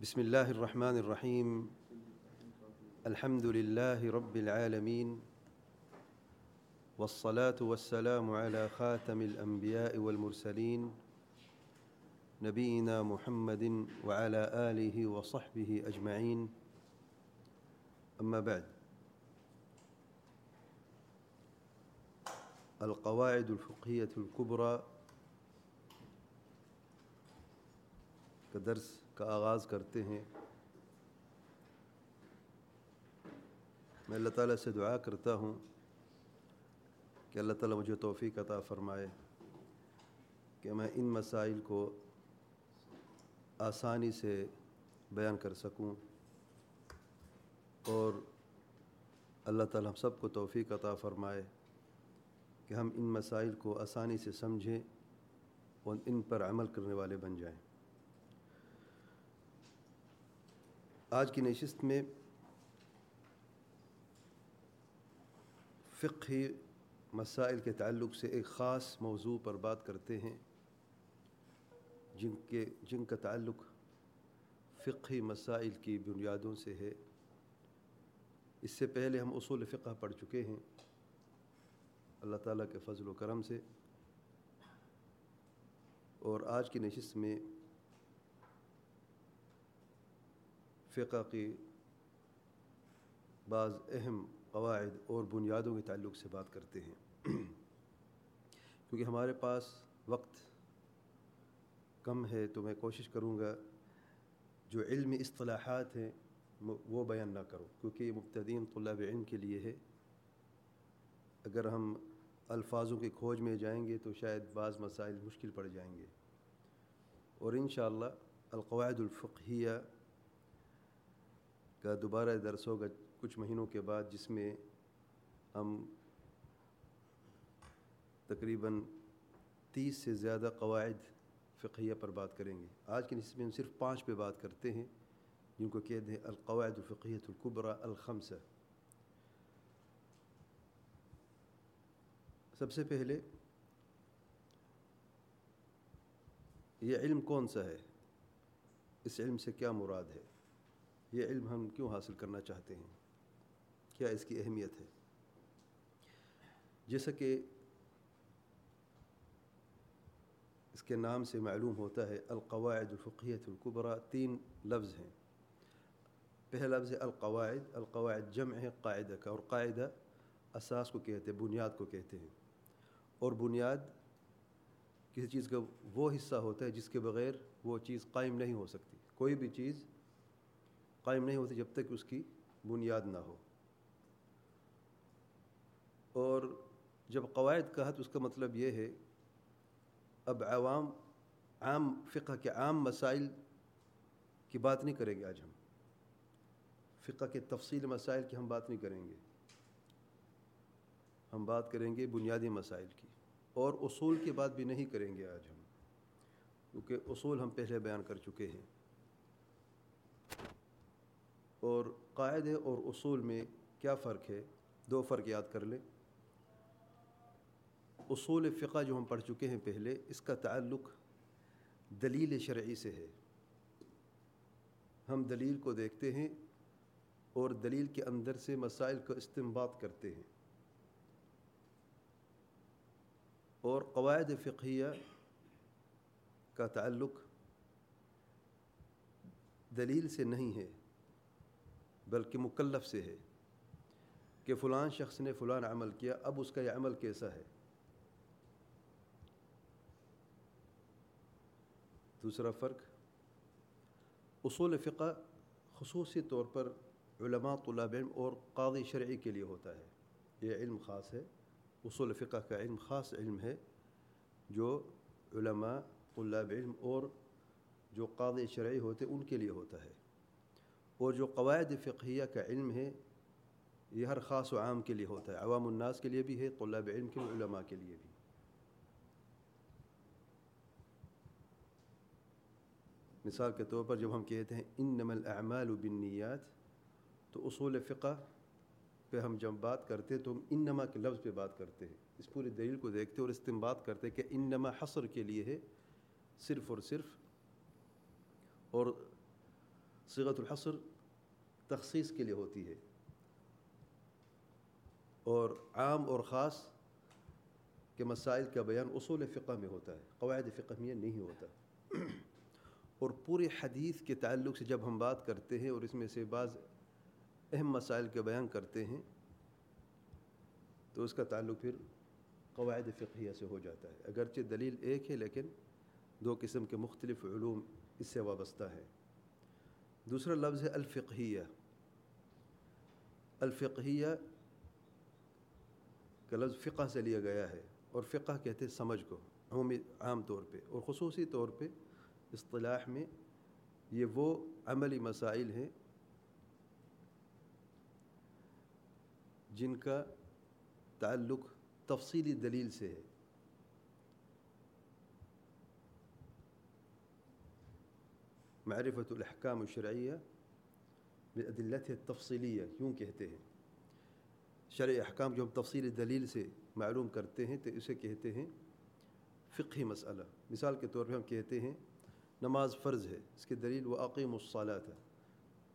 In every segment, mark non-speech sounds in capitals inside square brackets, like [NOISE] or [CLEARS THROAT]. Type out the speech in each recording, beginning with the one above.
بسم الله الرحمن الرحيم الحمد لله رب العالمين والصلاة والسلام على خاتم الأنبياء والمرسلين نبينا محمد وعلى آله وصحبه أجمعين أما بعد۔ القواعد الفقهية الكبرى کا درس کا آغاز کرتے ہیں۔ میں اللہ تعالیٰ سے دعا کرتا ہوں کہ اللہ تعالیٰ مجھے توفیق عطا فرمائے کہ میں ان مسائل کو آسانی سے بیان کر سکوں اور اللہ تعالیٰ ہم سب کو توفیق عطا فرمائے کہ ہم ان مسائل کو آسانی سے سمجھیں اور ان پر عمل کرنے والے بن جائیں۔ آج کی نشست میں فقہی مسائل کے تعلق سے ایک خاص موضوع پر بات کرتے ہیں، جن کے، جن کا تعلق فقہی مسائل کی بنیادوں سے ہے۔ اس سے پہلے ہم اصول فقہ پڑھ چکے ہیں۔ اللہ تعالیٰ کے فضل و کرم سے۔ اور آج کی نشست میں فقہ کی بعض اہم قواعد اور بنیادوں کے تعلق سے بات کرتے ہیں۔ کیونکہ ہمارے پاس وقت کم ہے تو میں کوشش کروں گا جو علمی اصطلاحات ہیں وہ بیان نہ کروں، کیونکہ یہ مبتدین طلاب علم کے لیے ہے۔ اگر ہم الفاظوں کی کھوج میں جائیں گے تو شاید بعض مسائل مشکل پڑ جائیں گے۔ اور انشاءاللہ القواعد الفقہیہ کا دوبارہ درس ہوگا کچھ مہینوں کے بعد، جس میں ہم تقریباً تیس سے زیادہ قواعد فقہیہ پر بات کریں گے۔ آج کی نصف میں ہم صرف پانچ پہ بات کرتے ہیں، جن کو کہتے ہیں القواعد الفقیت القبرا الخمسہ۔ سب سے پہلے، یہ علم کون سا ہے؟ اس علم سے کیا مراد ہے؟ یہ علم ہم کیوں حاصل کرنا چاہتے ہیں؟ کیا اس کی اہمیت ہے؟ جیسا کہ اس کے نام سے معلوم ہوتا ہے، القواعد الفقیت القبرا تین لفظ ہیں۔ پہلا لفظ ہے القواعد القواعد جمع ہے قاعدہ کا، اور قاعدہ اساس کو کہتے ہیں، بنیاد کو کہتے ہیں۔ اور بنیاد کسی چیز کا وہ حصہ ہوتا ہے جس کے بغیر وہ چیز قائم نہیں ہو سکتی۔ کوئی بھی چیز قائم نہیں ہوتی جب تک اس کی بنیاد نہ ہو۔ اور جب قواعد کہا تو اس کا مطلب یہ ہے، اب عوام، عام فقہ کے عام مسائل کی بات نہیں کریں گے آج ہم۔ فقہ کے تفصیل مسائل کی ہم بات نہیں کریں گے۔ ہم بات کریں گے بنیادی مسائل کی۔ اور اصول کی بات بھی نہیں کریں گے آج ہم۔ کیونکہ اصول ہم پہلے بیان کر چکے ہیں۔ اور قاعدے اور اصول میں کیا فرق ہے؟ دو فرق یاد کر لیں۔ اصول فقہ جو ہم پڑھ چکے ہیں پہلے، اس کا تعلق دلیل شرعی سے ہے۔ ہم دلیل کو دیکھتے ہیں اور دلیل کے اندر سے مسائل کا استمباد کرتے ہیں۔ اور قواعد فقہیہ کا تعلق دلیل سے نہیں ہے۔ بلکہ مکلف سے ہے کہ فلان شخص نے فلان عمل کیا، اب اس کا یہ عمل کیسا ہے؟ دوسرا فرق، اصول فقہ خصوصی طور پر علماء، طلاب علم اور قاضی شرعی کے لیے ہوتا ہے۔ یہ علم خاص ہے۔ اصول فقہ کا علم خاص علم ہے جو علماء، طلاب علم اور جو قاضی شرعی ہوتے، ان کے لیے ہوتا ہے۔ اور جو قواعد فقہیہ کا علم ہے، یہ ہر خاص و عام کے لیے ہوتا ہے۔ عوام الناس کے لیے بھی ہے، طلاب علم کے، علماء کے لیے بھی۔ مثال کے طور پر جب ہم کہتے ہیں انما الاعمال بالنیات، تو اصول فقہ پہ ہم جب بات کرتے تو ہم انما کے لفظ پہ بات کرتے ہیں۔ اس پوری دلیل کو دیکھتے اور استمباد کرتے کہ انما حصر کے لیے ہے، صرف اور صرف۔ اور صیغت الحصر تخصیص کے لیے ہوتی ہے۔ اور عام اور خاص کے مسائل کا بیان اصول فقہ میں ہوتا ہے، قواعد فقہ میں نہیں ہوتا۔ اور پورے حدیث کے تعلق سے جب ہم بات کرتے ہیں اور اس میں سے بعض اہم مسائل کا بیان کرتے ہیں، تو اس کا تعلق پھر قواعد فقہیہ سے ہو جاتا ہے۔ اگرچہ دلیل ایک ہے، لیکن دو قسم کے مختلف علوم اس سے وابستہ ہے دوسرا لفظ ہے الفقہیہ۔ الفقہیہ کا لفظ فقہ سے لیا گیا ہے اور فقہ کہتے ہیں سمجھ کو، عمومی عام طور پہ۔ اور خصوصی طور پہ اصطلاح میں یہ وہ عملی مسائل ہیں جن کا تعلق تفصیلی دلیل سے ہے۔ معرفت الاحکام الشرعیہ بعدلت تفصیلیہ کیوں کہتے ہیں. شرع احکام جو ہم تفصیلی دلیل سے معلوم کرتے ہیں، تو اسے کہتے ہیں فقہی مسئلہ. مثال کے طور پہ ہم کہتے ہیں نماز فرض ہے، اس کی دلیل و عقیم الصلاۃ ہے.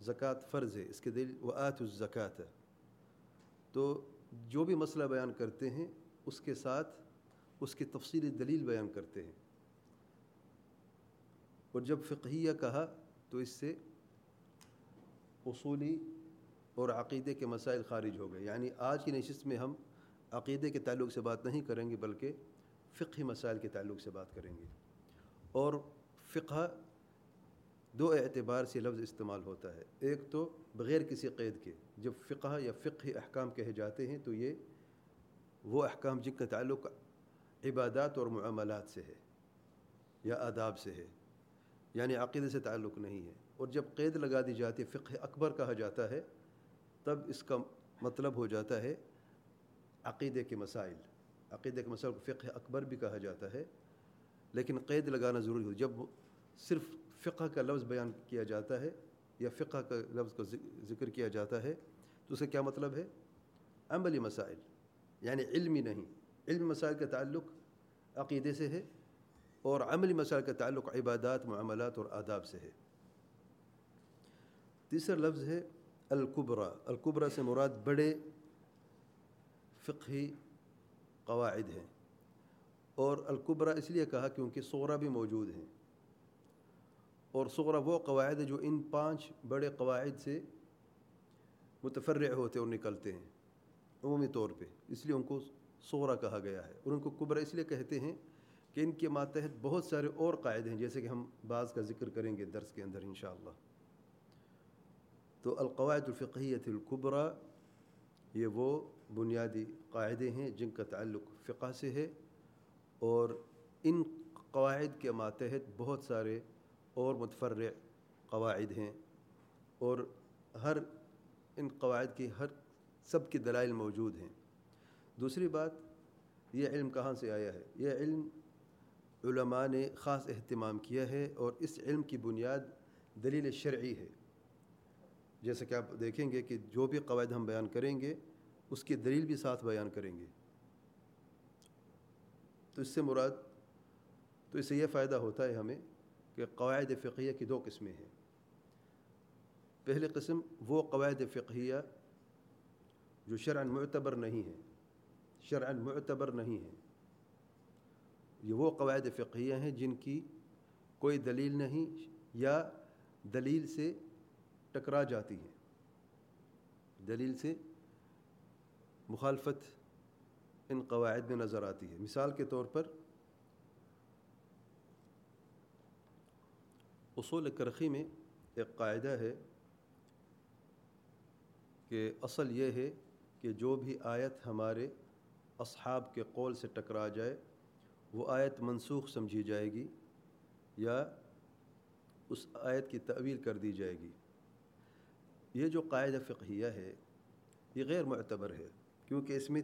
زکوٰۃ فرض ہے، اس کی دلیل و آت الزکوٰۃ ہے. تو جو بھی مسئلہ بیان کرتے ہیں، اس کے ساتھ اس کی تفصیلی دلیل بیان کرتے ہیں. اور جب فقہیہ کہا تو اس سے اصولی اور عقیدے کے مسائل خارج ہو گئے۔ یعنی آج کی نشست میں ہم عقیدے کے تعلق سے بات نہیں کریں گے، بلکہ فقہی مسائل کے تعلق سے بات کریں گے۔ اور فقہ دو اعتبار سے لفظ استعمال ہوتا ہے۔ ایک تو بغیر کسی قید کے، جب فقہ یا فقہ احکام کہے جاتے ہیں تو یہ وہ احکام جن کا تعلق عبادات اور معاملات سے ہے یا آداب سے ہے۔ یعنی عقیدے سے تعلق نہیں ہے اور جب قید لگا دی جاتی ہے فقہ اکبر کہا جاتا ہے، تب اس کا مطلب ہو جاتا ہے عقیدے کے مسائل۔ عقیدے کے مسائل کو فقہ اکبر بھی کہا جاتا ہے، لیکن قید لگانا ضروری ہو۔ جب صرف فقہ کا لفظ بیان کیا جاتا ہے یا فقہ کا لفظ کا ذکر کیا جاتا ہے، تو اسے کیا مطلب ہے؟ عملی مسائل یعنی علمی نہیں۔ علم مسائل کا تعلق عقیدے سے ہے۔ اور عملی مسائل کا تعلق عبادات، معاملات اور آداب سے ہے۔ تیسرا لفظ ہے القبرا القبرا سے مراد بڑے فقہی قواعد ہیں۔ اور القبرا اس لیے کہا کیونکہ صغرا بھی موجود ہیں۔ اور صغرا وہ قواعد ہیں جو ان پانچ بڑے قواعد سے متفرع ہوتے اور نکلتے ہیں، عمومی طور پہ۔ اس لیے ان کو صغرا کہا گیا ہے۔ اور ان کو قبرا اس لیے کہتے ہیں کہ ان کے ماتحت بہت سارے اور قاعدے ہیں، جیسے کہ ہم بعض کا ذکر کریں گے درس کے اندر انشاءاللہ۔ تو القواعد الفقیت القبرا یہ وہ بنیادی قاعدے ہیں جن کا تعلق فقہ سے ہے، اور ان قواعد کے ماتحت بہت سارے اور متفرع قواعد ہیں، اور ہر، ان قواعد کی ہر سب کی دلائل موجود ہیں۔ دوسری بات، یہ علم کہاں سے آیا ہے؟ یہ علم علماء نے خاص اہتمام کیا ہے اور اس علم کی بنیاد دلیل شرعی ہے۔ جیسا کہ آپ دیکھیں گے کہ جو بھی قواعد ہم بیان کریں گے، اس کی دلیل بھی ساتھ بیان کریں گے۔ تو اس سے مراد، تو اس سے یہ فائدہ ہوتا ہے ہمیں کہ قواعد فقیہ کی دو قسمیں ہیں۔ پہلی قسم وہ قواعد فقیہ جو شرعن معتبر نہیں ہیں۔ شرعن معتبر نہیں ہیں۔ یہ وہ قواعد فقیہ ہیں جن کی کوئی دلیل نہیں یا دلیل سے ٹکرا جاتی ہیں۔ دلیل سے مخالفت ان قواعد میں نظر آتی ہے۔ مثال کے طور پر اصول کرخی میں ایک قاعدہ ہے کہ اصل یہ ہے کہ جو بھی آیت ہمارے اصحاب کے قول سے ٹکرا جائے وہ آیت منسوخ سمجھی جائے گی یا اس آیت کی تعویل کر دی جائے گی۔ یہ جو قاعدہ فقہیہ ہے، یہ غیر معتبر ہے، کیونکہ اس میں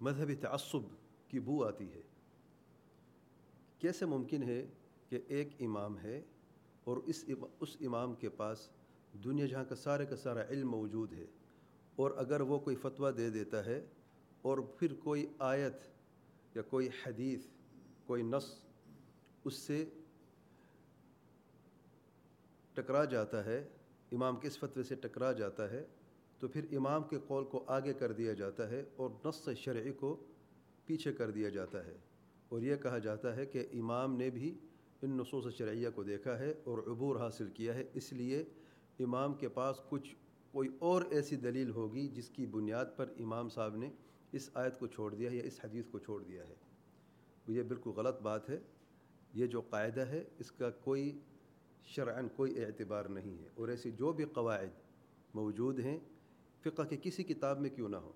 مذہبی تعصب کی بو آتی ہے۔ کیسے ممکن ہے کہ ایک امام ہے اور اس اس امام کے پاس دنیا جہاں کا سارے کا سارا علم موجود ہے اور اگر وہ کوئی فتویٰ دے دیتا ہے اور پھر کوئی آیت یا کوئی حدیث، کوئی نص، اس سے ٹکرا جاتا ہے، امام کے اس فتوے سے ٹکرا جاتا ہے، تو پھر امام کے قول کو آگے کر دیا جاتا ہے اور نص شرعی کو پیچھے کر دیا جاتا ہے۔ اور یہ کہا جاتا ہے کہ امام نے بھی ان نصوص شرعیہ کو دیکھا ہے اور عبور حاصل کیا ہے۔ اس لیے امام کے پاس کچھ، کوئی اور ایسی دلیل ہوگی جس کی بنیاد پر امام صاحب نے اس آیت کو چھوڑ دیا ہے یا اس حدیث کو چھوڑ دیا ہے۔ یہ بالکل غلط بات ہے۔ یہ جو قاعدہ ہے، اس کا کوئی شرعن کوئی اعتبار نہیں ہے۔ اور ایسی جو بھی قواعد موجود ہیں، فقہ کے کسی کتاب میں کیوں نہ ہو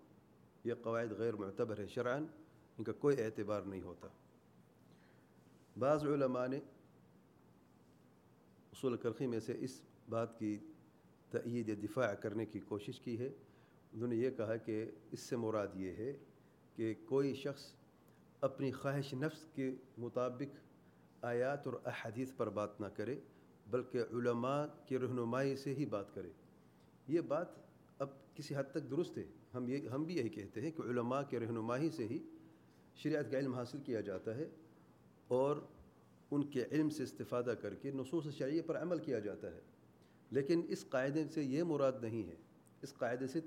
یہ قواعد غیر معتبر ہے شرعن ان کا کوئی اعتبار نہیں ہوتا۔ بعض علماء نے اصول کرخی میں سے اس بات کی تعید یا دفاع کرنے کی کوشش کی ہے۔ انہوں نے یہ کہا کہ اس سے مراد یہ ہے کہ کوئی شخص اپنی خواہش نفس کے مطابق آیات اور احادیث پر بات نہ کرے، بلکہ علماء کی رہنمائی سے ہی بات کرے۔ یہ بات اب کسی حد تک درست ہے۔ ہم یہ، ہم بھی یہی کہتے ہیں کہ علماء کے رہنمائی سے ہی شریعت کا علم حاصل کیا جاتا ہے اور ان کے علم سے استفادہ کر کے نصوص شرعیہ پر عمل کیا جاتا ہے۔ لیکن اس قاعدے سے یہ مراد نہیں ہے اس قاعدے سے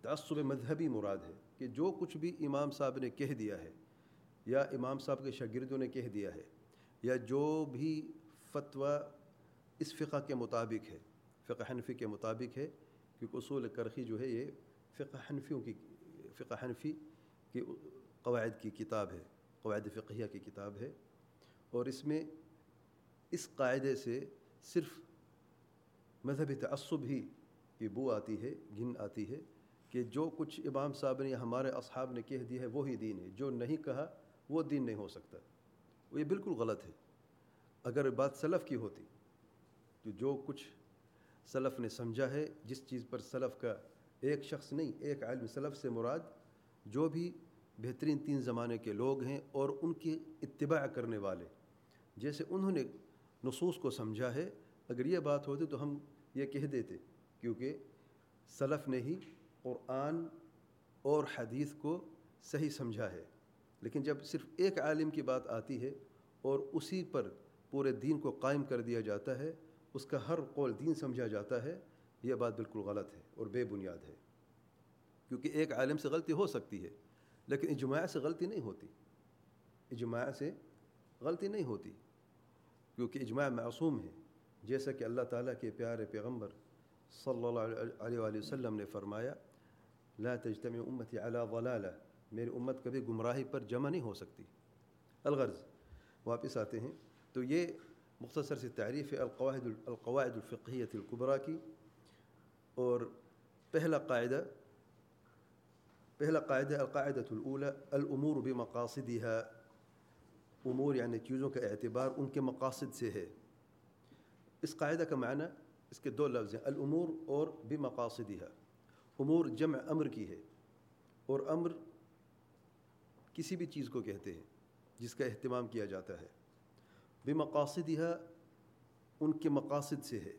تعصب مذہبی مراد ہے کہ جو کچھ بھی امام صاحب نے کہہ دیا ہے، یا امام صاحب کے شاگردوں نے کہہ دیا ہے، یا جو بھی فتویٰ اس فقہ کے مطابق ہے، فقہ حنفی کے مطابق ہے، کیونکہ اصول کرخی جو ہے، یہ فقہ حنفیوں کی فقہ حنفی کی قواعد کی کتاب ہے، قواعد فقیہ کی کتاب ہے۔ اور اس میں اس قاعدے سے صرف مذہبی تعصب ہی کی بو آتی ہے، گن آتی ہے کہ جو کچھ امام صاحب نے ہمارے اصحاب نے کہہ دیا ہے، وہی دین ہے۔ جو نہیں کہا، وہ دین نہیں ہو سکتا۔ وہ یہ بالکل غلط ہے۔ اگر بات سلف کی ہوتی، تو جو کچھ سلف نے سمجھا ہے، جس چیز پر سلف کا ایک شخص نہیں، ایک عالم سلف سے مراد، جو بھی بہترین تین زمانے کے لوگ ہیں اور ان کی اتباع کرنے والے، جیسے انہوں نے نصوص کو سمجھا ہے، اگر یہ بات ہوتی تو ہم یہ کہہ دیتے۔ کیونکہ سلف نے ہی قرآن اور حدیث کو صحیح سمجھا ہے۔ لیکن جب صرف ایک عالم کی بات آتی ہے اور اسی پر پورے دین کو قائم کر دیا جاتا ہے، اس کا ہر قول دین سمجھا جاتا ہے، یہ بات بالکل غلط ہے اور بے بنیاد ہے۔ کیونکہ ایک عالم سے غلطی ہو سکتی ہے، لیکن اجماع سے غلطی نہیں ہوتی۔ اجماع سے غلطی نہیں ہوتی۔ کیونکہ اجماع معصوم ہے، جیسا کہ اللہ تعالیٰ کے پیارے پیغمبر صلی اللہ علیہ وآلہ وسلم نے فرمایا، لا تجتمع امتی علی ضلالہ، میری امت کبھی گمراہی پر جمع نہیں ہو سکتی۔ الغرض، واپس آتے ہیں۔ تو یہ مختصر سی تعریف ہے القواعد القواعد الفقیت القبرا کی۔ اور پہلا قاعدہ پہلا قاعدہ القاعدۃ الاولى الامور بمقاصدها امور یعنی چیزوں کا اعتبار ان کے مقاصد سے ہے۔ اس قاعدہ کا معنی اس کے دو لفظ ہیں، الامور اور بمقاصدها۔ امور جمع امر کی ہے اور امر کسی بھی چیز کو کہتے ہیں، جس کا اہتمام کیا جاتا ہے۔ بمقاصدها ان کے مقاصد سے ہے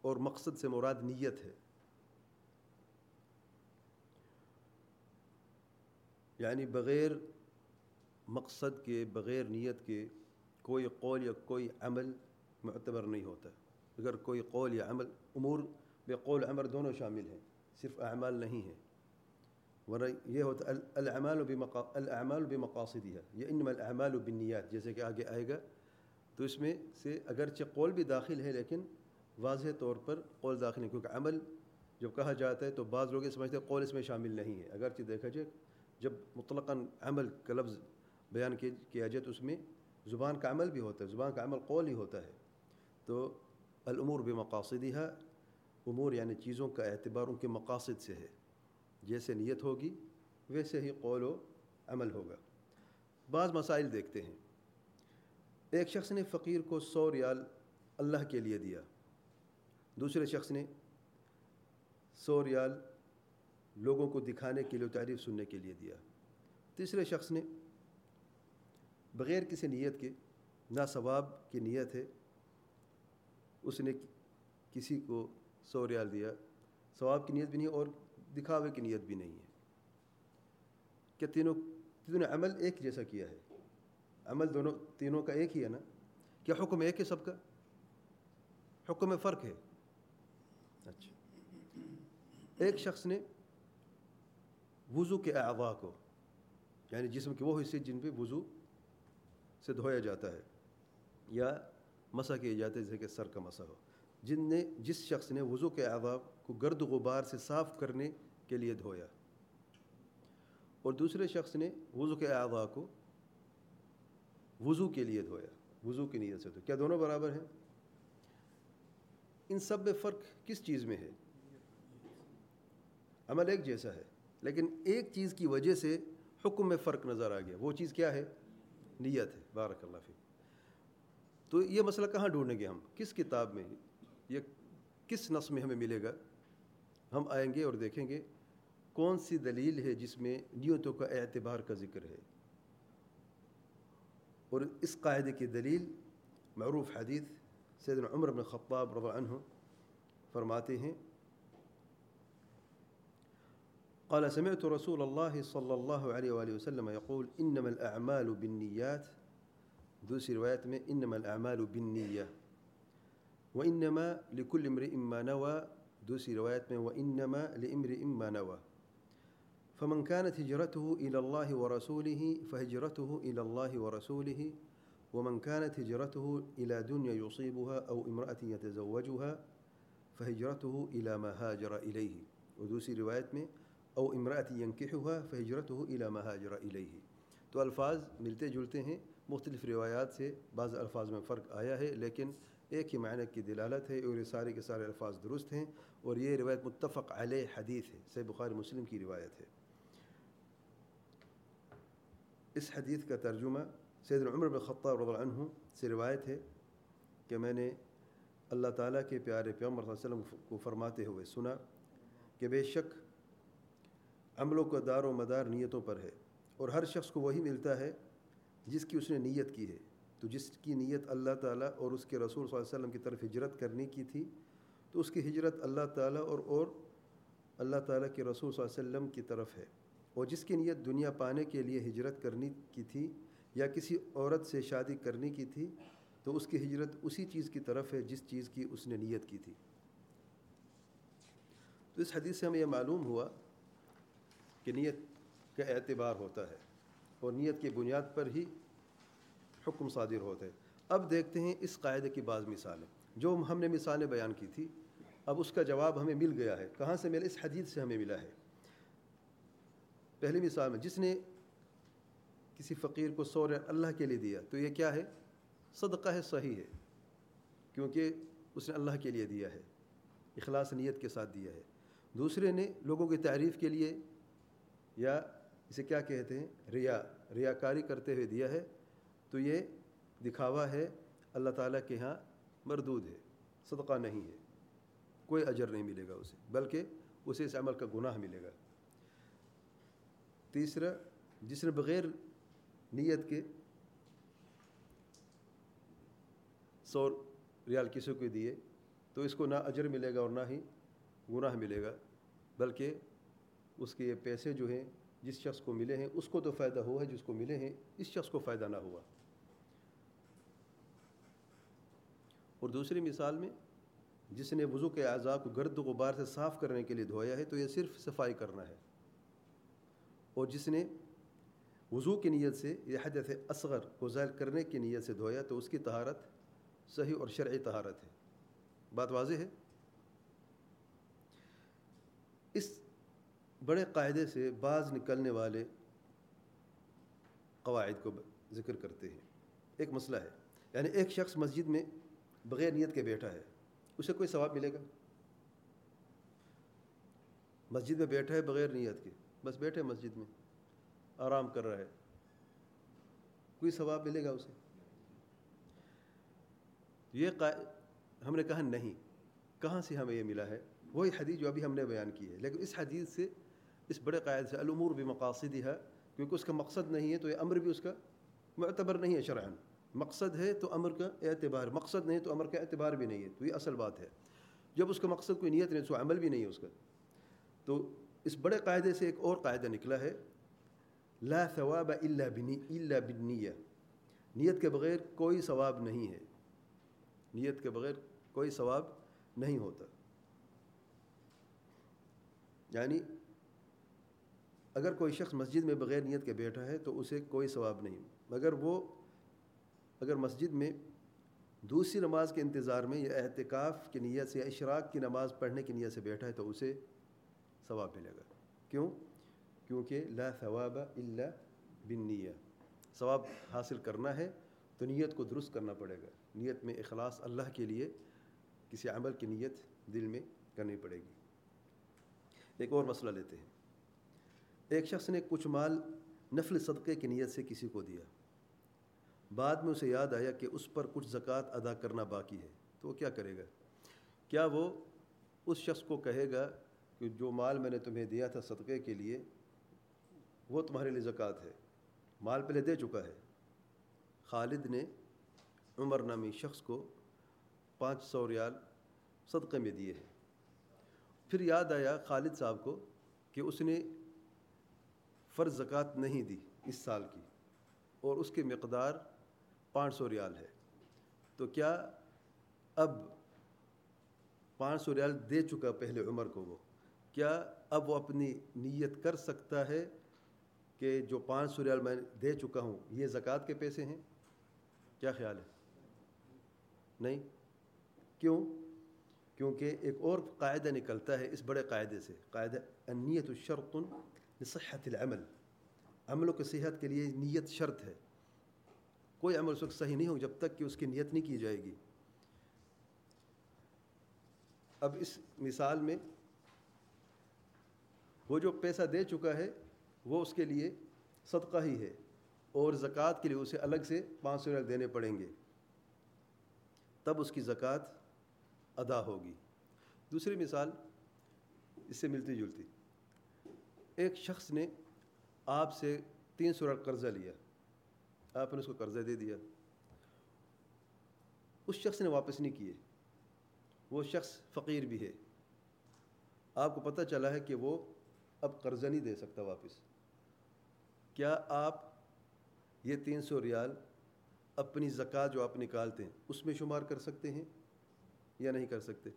اور مقصد سے مراد نیت ہے۔ یعنی بغیر مقصد کے، بغیر نیت کے کوئی قول یا کوئی عمل معتبر نہیں ہوتا۔ اگر کوئی قول یا عمل، امور بے قول عمر دونوں شامل ہیں، صرف اعمال نہیں ہیں۔ ورنہ یہ ہوتا الاعمال بمقا الاعمال بمقاصدها یہ انما الاعمال بالنیات، جیسے کہ آگے آئے گا۔ تو اس میں سے اگرچہ قول بھی داخل ہے، لیکن واضح طور پر قول داخل نہیں، کیونکہ عمل جب کہا جاتا ہے تو بعض لوگ یہ سمجھتے ہیں قول اس میں شامل نہیں ہے۔ اگرچہ دیکھا جائے، جب مطلقاً عمل کا لفظ بیان کیا جائے تو اس میں زبان کا عمل بھی ہوتا ہے، زبان کا عمل قول ہی ہوتا ہے۔ تو الامور بمقاصدها، امور یعنی چیزوں کا اعتبار ان کے مقاصد سے ہے۔ جیسے نیت ہوگی، ویسے ہی قول و عمل ہوگا۔ بعض مسائل دیکھتے ہیں۔ ایک شخص نے فقیر کو سو ریال اللہ کے لیے دیا۔ دوسرے شخص نے سو ریال لوگوں کو دکھانے کے لیے تعریف سننے کے لیے دیا۔ تیسرے شخص نے بغیر کسی نیت کے نا ثواب کی نیت ہے اس نے کسی کو سو ریال دیا، ثواب کی نیت بھی نہیں اور دکھاوے کی نیت بھی نہیں ہے۔ کیا تینوں تینوں نے عمل ایک جیسا کیا ہے؟ عمل دونوں تینوں کا ایک ہی ہے نا؟ کیا حکم ایک ہے سب کا؟ حکم میں فرق ہے۔ اچھا۔ ایک شخص نے وضو کے اعضاء کو یعنی جسم کے وہ حصے جن پہ وضو سے دھویا جاتا ہے، یا مسا کیے جاتے جیسے کہ سر کا مسا ہو۔ جن نے، جس شخص نے وضو کے اعضاء کو گرد غبار سے صاف کرنے کے لیے دھویا۔ اور دوسرے شخص نے وضو کے اعضاء کو وضو کے لیے دھویا۔ وضو کی نیت سے تو۔ کیا دونوں برابر ہیں؟ ان سب میں فرق کس چیز میں ہے؟ عمل ایک جیسا ہے، لیکن ایک چیز کی وجہ سے حکم میں فرق نظر آ گیا۔ وہ چیز کیا ہے؟ نیت ہے۔ بارک اللہ فی تو یہ مسئلہ کہاں ڈھونڈیں گے ہم؟ کس کتاب میں یہ کس نص میں ہمیں ملے گا؟ ہم آئیں گے اور دیکھیں گے کون سی دلیل ہے جس میں نیتوں کا اعتبار کا ذکر ہے۔ اور اس قاعدے کی دلیل معروف حدیث سیدنا عمر بن خطاب رضا عنہ فرماتے ہیں۔ قال سمعت رسول الله صلى الله عليه وآله وسلم يقول إنما الأعمال بالنيات دوسری روایت میں انما الاعمال بالنیہ، وانما لكل امرئ ما نوى دوسری روایت میں وانما لامرئ ما نوى فمن كانت هجرته الى الله ورسوله فهجرته الى الله ورسوله ومن كانت هجرته الى دنيا يصيبها او امراه يتزوجها فهجرته الى ما هاجر اليه ودوسری روایت میں او امرات ينكحها فهجرته الى ما هاجر اليه تو الفاظ ملتے جلتے ہیں مختلف روایات سے بعض الفاظ میں فرق آیا ہے، لیکن ایک ہی معنی کی دلالت ہے اور یہ سارے کے سارے الفاظ درست ہیں اور یہ روایت متفق علیہ حدیث ہے۔ سی بخار مسلم کی روایت ہے۔ اس حدیث کا ترجمہ سید عمر بن خطاب رضی اللہ عنہ سے روایت ہے کہ میں نے اللہ تعالیٰ کے پیارے پیغمبر صلی اللہ علیہ وسلم کو فرماتے ہوئے سنا کہ بے شک عملوں کا دار و مدار نیتوں پر ہے اور ہر شخص کو وہی ملتا ہے جس کی اس نے نیت کی ہے۔ تو جس کی نیت اللہ تعالیٰ اور اس کے رسول صلی اللہ علیہ وسلم کی طرف ہجرت کرنے کی تھی، تو اس کی ہجرت اللہ تعالیٰ اور اور اللہ تعالیٰ کے رسول صلی اللہ علیہ وسلم کی طرف ہے۔ اور جس کی نیت دنیا پانے کے لیے ہجرت کرنے کی تھی یا کسی عورت سے شادی کرنے کی تھی، تو اس کی ہجرت اسی چیز کی طرف ہے جس چیز کی اس نے نیت کی تھی۔ تو اس حدیث سے ہمیں یہ معلوم ہوا کہ نیت کا اعتبار ہوتا ہے۔ اور نیت کی بنیاد پر ہی حکم صادر ہوتے ہیں۔ اب دیکھتے ہیں اس قاعدے کی بعض مثالیں۔ جو ہم نے مثالیں بیان کی تھی، اب اس کا جواب ہمیں مل گیا ہے۔ کہاں سے ملا؟ اس حدیث سے ہمیں ملا ہے۔ پہلی مثال میں، جس نے کسی فقیر کو سور اللہ کے لیے دیا، تو یہ کیا ہے؟ صدقہ ہے صحیح ہے، کیونکہ اس نے اللہ کے لیے دیا ہے، اخلاص نیت کے ساتھ دیا ہے۔ دوسرے نے لوگوں کی تعریف کے لیے یا اسے کیا کہتے ہیں؟ ریا ریا کاری کرتے ہوئے دیا ہے۔ تو یہ دکھاوا ہے، اللہ تعالیٰ کے ہاں مردود ہے، صدقہ نہیں ہے۔ کوئی اجر نہیں ملے گا اسے، بلکہ اسے اس عمل کا گناہ ملے گا۔ تیسرا، جس نے بغیر نیت کے سو ریال کسی کو دیے، تو اس کو نہ اجر ملے گا اور نہ ہی گناہ ملے گا، بلکہ اس کے یہ پیسے جو ہیں جس شخص کو ملے ہیں، اس کو تو فائدہ ہوا ہے، جس کو ملے ہیں، اس شخص کو فائدہ نہ ہوا۔ اور دوسری مثال میں، جس نے وضو کے اعضاء کو گرد و غبار سے صاف کرنے کے لیے دھویا ہے، تو یہ صرف صفائی کرنا ہے۔ اور جس نے وضو کی نیت سے یہ حدث اصغر کو ظاہر کرنے کی نیت سے دھویا، تو اس کی طہارت صحیح اور شرعی طہارت ہے۔ بات واضح ہے اس بڑے قاعدے سے بعض نکلنے والے قواعد کو ذکر کرتے ہیں۔ ایک مسئلہ ہے یعنی ایک شخص مسجد میں بغیر نیت کے بیٹھا ہے، اسے کوئی ثواب ملے گا؟ مسجد میں بیٹھا ہے بغیر نیت کے، بس بیٹھے مسجد میں، آرام کر رہا ہے، کوئی ثواب ملے گا اسے؟ یہ ہم نے کہا نہیں، کہاں سے ہمیں یہ ملا ہے؟ وہی حدیث جو ابھی ہم نے بیان کی ہے، لیکن اس حدیث سے اس بڑے قاعد سے العمور بھی مقاصد ہے کیونکہ اس کا مقصد نہیں ہے تو یہ امر بھی اس کا معتبر نہیں ہے شرعن مقصد ہے تو امر کا اعتبار، مقصد نہیں تو امر کا اعتبار بھی نہیں ہے، تو یہ اصل بات ہے۔ جب اس کا مقصد کوئی نیت نہیں تو عمل بھی نہیں ہے اس کا۔ تو اس بڑے قاعدے سے ایک اور قاعدہ نکلا ہے، لا ثواب الا بنی الا بنیہ نیت کے بغیر کوئی ثواب نہیں ہے۔ نیت کے بغیر کوئی ثواب نہیں ہوتا۔ یعنی اگر کوئی شخص مسجد میں بغیر نیت کے بیٹھا ہے تو اسے کوئی ثواب نہیں، مگر وہ اگر مسجد میں دوسری نماز کے انتظار میں یا احتکاف کی نیت سے یا اشراق کی نماز پڑھنے کی نیت سے بیٹھا ہے تو اسے ثواب ملے گا۔ کیوں؟ کیونکہ لا ثواب الا بنیہ ثواب حاصل کرنا ہے تو نیت کو درست کرنا پڑے گا۔ نیت میں اخلاص اللہ کے لیے کسی عمل کی نیت دل میں کرنی پڑے گی۔ ایک اور مسئلہ لیتے ہیں۔ ایک شخص نے کچھ مال نفل صدقے کی نیت سے کسی کو دیا۔ بعد میں اسے یاد آیا کہ اس پر کچھ زکوٰۃ ادا کرنا باقی ہے۔ تو وہ کیا کرے گا؟ کیا وہ اس شخص کو کہے گا کہ جو مال میں نے تمہیں دیا تھا صدقے کے لیے، وہ تمہارے لیے زکوٰۃ ہے۔ مال پہلے دے چکا ہے۔ خالد نے عمر نامی شخص کو پانچ سو ریال صدقے میں دیے ہیں۔ پھر یاد آیا خالد صاحب کو کہ اس نے فرض زکوٰۃ نہیں دی اس سال کی اور اس کی مقدار پانچ سو ریال ہے۔ تو کیا اب پانچ سو ریال دے چکا پہلے عمر کو وہ؟ کیا اب وہ اپنی نیت کر سکتا ہے کہ جو پانچ سو ریال میں دے چکا ہوں، یہ زکوٰۃ کے پیسے ہیں؟ کیا خیال ہے؟ نہیں۔ کیوں؟ کیونکہ ایک اور قاعدہ نکلتا ہے اس بڑے قاعدے سے، قاعدہ نیت الشرط لصحت العمل. عملوں کی صحت کے لیے نیت شرط ہے. کوئی عمل اس وقت صحیح نہیں ہو جب تک کہ اس کی نیت نہیں کی جائے گی. اب اس مثال میں وہ جو پیسہ دے چکا ہے، وہ اس کے لیے صدقہ ہی ہے اور زکوٰۃ کے لیے اسے الگ سے پانچ سو دینے پڑیں گے۔ تب اس کی زکوٰۃ ادا ہوگی۔ دوسری مثال، اس سے ملتی جلتی۔ ایک شخص نے آپ سے تین سو قرضہ لیا۔ آپ نے اس کو قرضہ دے دیا۔ اس شخص نے واپس نہیں کیے۔ وہ شخص فقیر بھی ہے۔ آپ کو پتہ چلا ہے کہ وہ اب قرضہ نہیں دے سکتا واپس۔ کیا آپ یہ تین سو ریال اپنی زکوٰۃ جو آپ نکالتے ہیں، اس میں شمار کر سکتے ہیں یا نہیں کر سکتے؟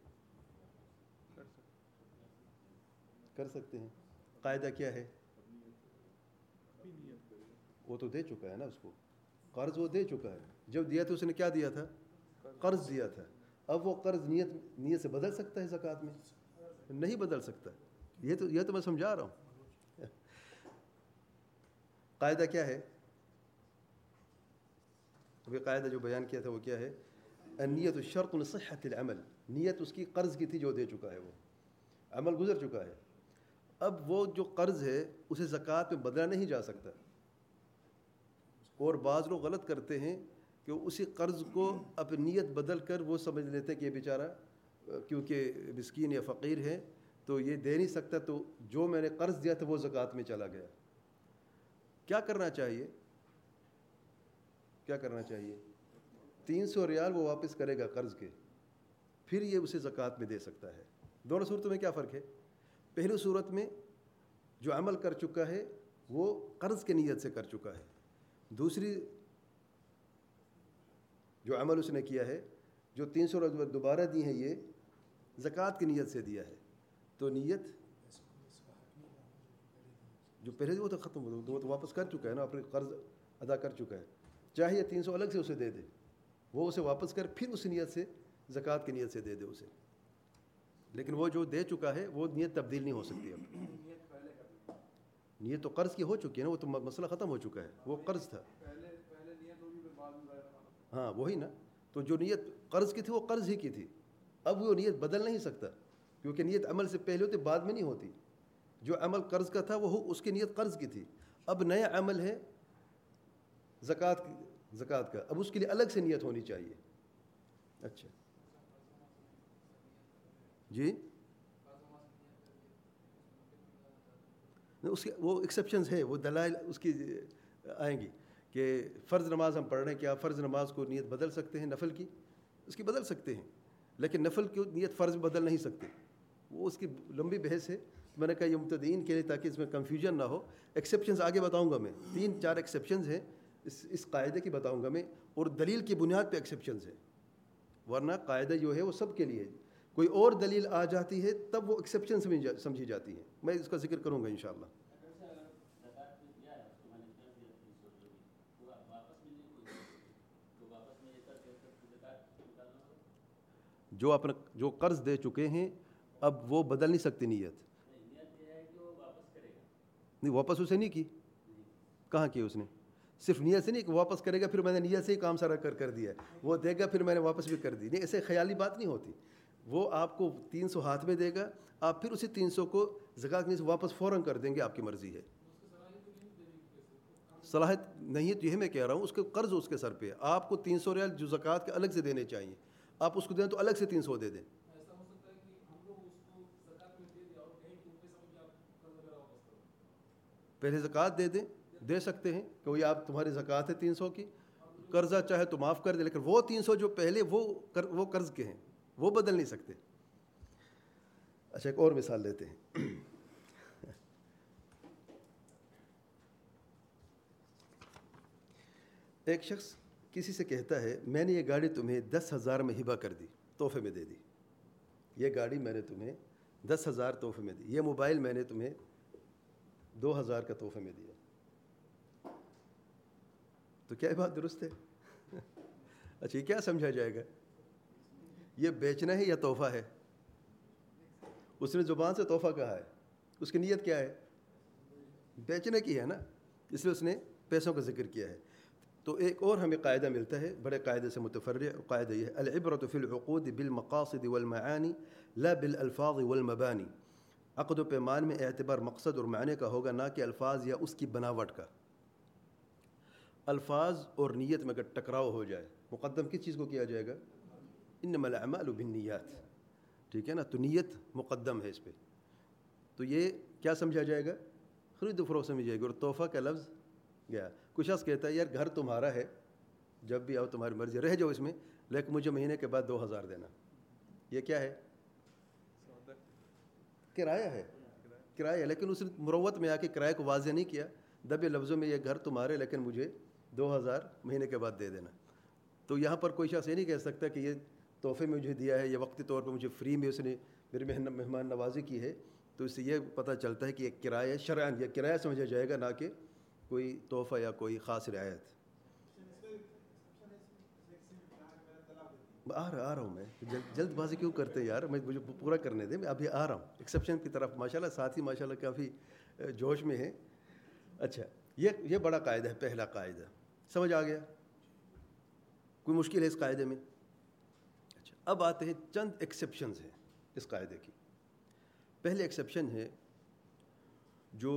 کر سکتے ہیں۔ قاعدہ کیا ہے؟ وہ تو دے چکا ہے نا اس کو۔ قرض وہ دے چکا ہے۔ جب دیا تو اس نے کیا دیا تھا؟ قرض دیا تھا۔ اب وہ قرض نیت نیت سے بدل سکتا ہے زکوٰۃ میں؟ نہیں بدل سکتا۔ یہ تو یہ تو میں سمجھا رہا ہوں۔ قاعدہ کیا ہے؟ ابھی قاعدہ جو بیان کیا تھا وہ کیا ہے؟ نیت الشرط صحت العمل۔ نیت اس کی قرض کی تھی جو دے چکا ہے وہ۔ عمل گزر چکا ہے۔ اب وہ جو قرض ہے اسے زکوٰۃ میں بدلا نہیں جا سکتا۔ اور بعض لوگ غلط کرتے ہیں کہ اسی قرض کو اب نیت بدل کر وہ سمجھ لیتے ہیں کہ یہ بیچارہ، کیونکہ مسکین یا فقیر ہے، تو یہ دے نہیں سکتا، تو جو میں نے قرض دیا تھا وہ زکوٰۃ میں چلا گیا۔ کیا کرنا چاہیے؟ کیا کرنا چاہیے؟ تین سو ریال وہ واپس کرے گا قرض کے، پھر یہ اسے زکوٰۃ میں دے سکتا ہے۔ دونوں صورتوں میں کیا فرق ہے؟ پہلی صورت میں جو عمل کر چکا ہے، وہ قرض کے نیت سے کر چکا ہے۔ دوسری جو عمل اس نے کیا ہے، جو تین سو دوبارہ دی ہیں، یہ زکوٰۃ کی نیت سے دیا ہے۔ تو نیت جو پہلے وہ تو ختم ہو، وہ تو واپس کر چکا ہے نا اپنے قرض ادا کر چکا ہے۔ چاہے یہ تین سو الگ سے اسے دے دے، وہ اسے واپس کر، پھر اس نیت سے، زکوٰۃ کی نیت سے دے دے اسے۔ لیکن وہ جو دے چکا ہے، وہ نیت تبدیل نہیں ہو سکتی اب۔ نیت تو قرض کی ہو چکی ہے نا، وہ تو مسئلہ ختم ہو چکا ہے۔ وہ قرض تھا۔ ہاں وہی نا۔ تو جو نیت قرض کی تھی، وہ قرض ہی کی تھی۔ اب وہ نیت بدل نہیں سکتا، کیونکہ نیت عمل سے پہلے ہوتی، بعد میں نہیں ہوتی۔ جو عمل قرض کا تھا، وہ اس کی نیت قرض کی تھی۔ اب نیا عمل ہے، زکوٰۃ زکوٰۃ کا۔ اب اس کے لیے الگ سے نیت ہونی چاہیے۔ اچھا۔ جی؟ اس کے وہ ایکسیپشنز ہے وہ دلائل اس کی آئیں گی کہ فرض نماز ہم پڑھ رہے ہیں، کیا فرض نماز کو نیت بدل سکتے ہیں نفل کی؟ اس کی بدل سکتے ہیں، لیکن نفل کی نیت فرض بدل نہیں سکتے وہ اس کی لمبی بحث ہے۔ میں نے کہا یہ متدین کے لیے تاکہ اس میں کنفیوژن نہ ہو۔ ایکسیپشنز آگے بتاؤں گا میں۔ تین، چار ایکسیپشنز ہیں۔ اس اس قاعدے کی بتاؤں گا میں۔ اور دلیل کی بنیاد پہ ایکسیپشنز ہیں۔ ورنہ قاعدہ جو ہے وہ سب کے لیے کوئی اور دلیل آ جاتی ہے، تب وہ ایکسیپشن سمجھی جاتی ہے۔ میں اس کا ذکر کروں گا انشاءاللہ۔ جو اپنا جو قرض دے چکے ہیں، اب وہ بدل نہیں سکتی نیت۔ نہیں، واپس اسے نہیں کی۔ کہاں کی اس نے؟ صرف نیت سے نہیں کہ واپس کرے گا، پھر میں نے نیت سے ہی کام سارا کر کر دیا وہ دے گا، پھر میں نے واپس بھی کر دی۔ نہیں ایسے خیالی بات نہیں ہوتی۔ وہ آپ کو تین سو ہاتھ میں دے گا آپ پھر اسی تین سو کو زکات نہیں سے واپس فوراً کر دیں گے آپ کی مرضی ہے۔ صلاحیت نہیں تو یہ میں کہہ رہا ہوں اس کے قرض اس کے سر پہ آپ کو تین سو ریال جو زکوٰۃ کے الگ سے دینے چاہیے آپ اس کو دیں تو الگ سے تین سو دے دیں۔ پہلے زکوٰۃ دے دیں دے سکتے ہیں کہ وہی آپ تمہاری زکوٰۃ ہے تین سو کی قرضہ چاہے تو معاف کر دیں لیکن وہ تین سو جو پہلے وہ وہ قرض کے ہیں۔ وہ بدل نہیں سکتے۔ اچھا ایک اور مثال دیتے ہیں۔ ایک شخص کسی سے کہتا ہے، میں نے یہ گاڑی تمہیں دس ہزار میں ہبا کر دی، تحفے میں دے دی۔ یہ گاڑی میں نے تمہیں دس ہزار تحفے میں دی۔ یہ موبائل میں نے تمہیں دو ہزار کا تحفے میں دیا۔ تو کیا بات درست ہے؟ [LAUGHS] اچھا یہ کیا سمجھا جائے گا؟ یہ بیچنا ہے یا تحفہ ہے۔ اس نے زبان سے تحفہ کہا ہے۔ اس کی نیت کیا ہے؟ بیچنے کی ہے نا۔ اس لیے اس نے پیسوں کا ذکر کیا ہے۔ تو ایک اور ہمیں قاعدہ ملتا ہے، بڑے قاعدے سے متفر قاعدہ یہ ہے العبرت فی العقود بالمقاصد والمعانی لا بالالفاظ والمبانی عقد و پیمان میں اعتبار مقصد اور معنی کا ہوگا، نہ کہ الفاظ یا اس کی بناوٹ کا۔ الفاظ اور نیت میں اگر ٹکراؤ ہو جائے، مقدم کس چیز کو کیا جائے گا؟ انما الاعمال بالنیات. ٹھیک ہے نا؟ تو نیت مقدم ہے اس پہ. تو یہ کیا سمجھا جائے گا؟ خرید و فروغ سمجھ جائے گا اور تحفہ کا لفظ گیا. کچھ شخص کہتا ہے، یار گھر تمہارا ہے، جب بھی آؤ تمہاری مرضی، رہ جاؤ اس میں، لیکن مجھے مہینے کے بعد دو ہزار دینا. یہ کیا ہے؟ کرایہ ہے. کرایہ ہے، لیکن اس نے مروت میں آ کے کرایہ کو واضح نہیں کیا. دبے لفظوں میں یہ گھر تمہارے، لیکن مجھے دو ہزار مہینے کے بعد دے دینا. تو یہاں پر کوئی شخص یہ نہیں کہہ سکتا کہ یہ تحفے میں مجھے دیا ہے، یا وقتی طور پہ مجھے فری میں اس نے میری مہمان نوازی کی ہے، تو اس سے یہ پتہ چلتا ہے کہ ایک کرایہ شرعن یا کرایہ سمجھا جائے گا، نہ کہ کوئی تحفہ یا کوئی خاص رعایت۔ آ رہا آ رہا ہوں میں۔ جلد بازی کیوں کرتے یار؟ میں، مجھے پورا کرنے دیں۔ میں ابھی آ رہا ہوں۔ ایکسیپشن کی طرف۔ ماشاء اللہ ساتھ ہی ماشاء اللہ کافی جوش میں ہے اچھا یہ یہ بڑا قاعدہ ہے، پہلا قاعدہ۔ سمجھ آ گیا؟ کوئی مشکل ہے اس قاعدے میں؟ اب آتے ہیں چند ایکسیپشنز ہیں اس قاعدے کی۔ پہلے ایکسیپشن ہے جو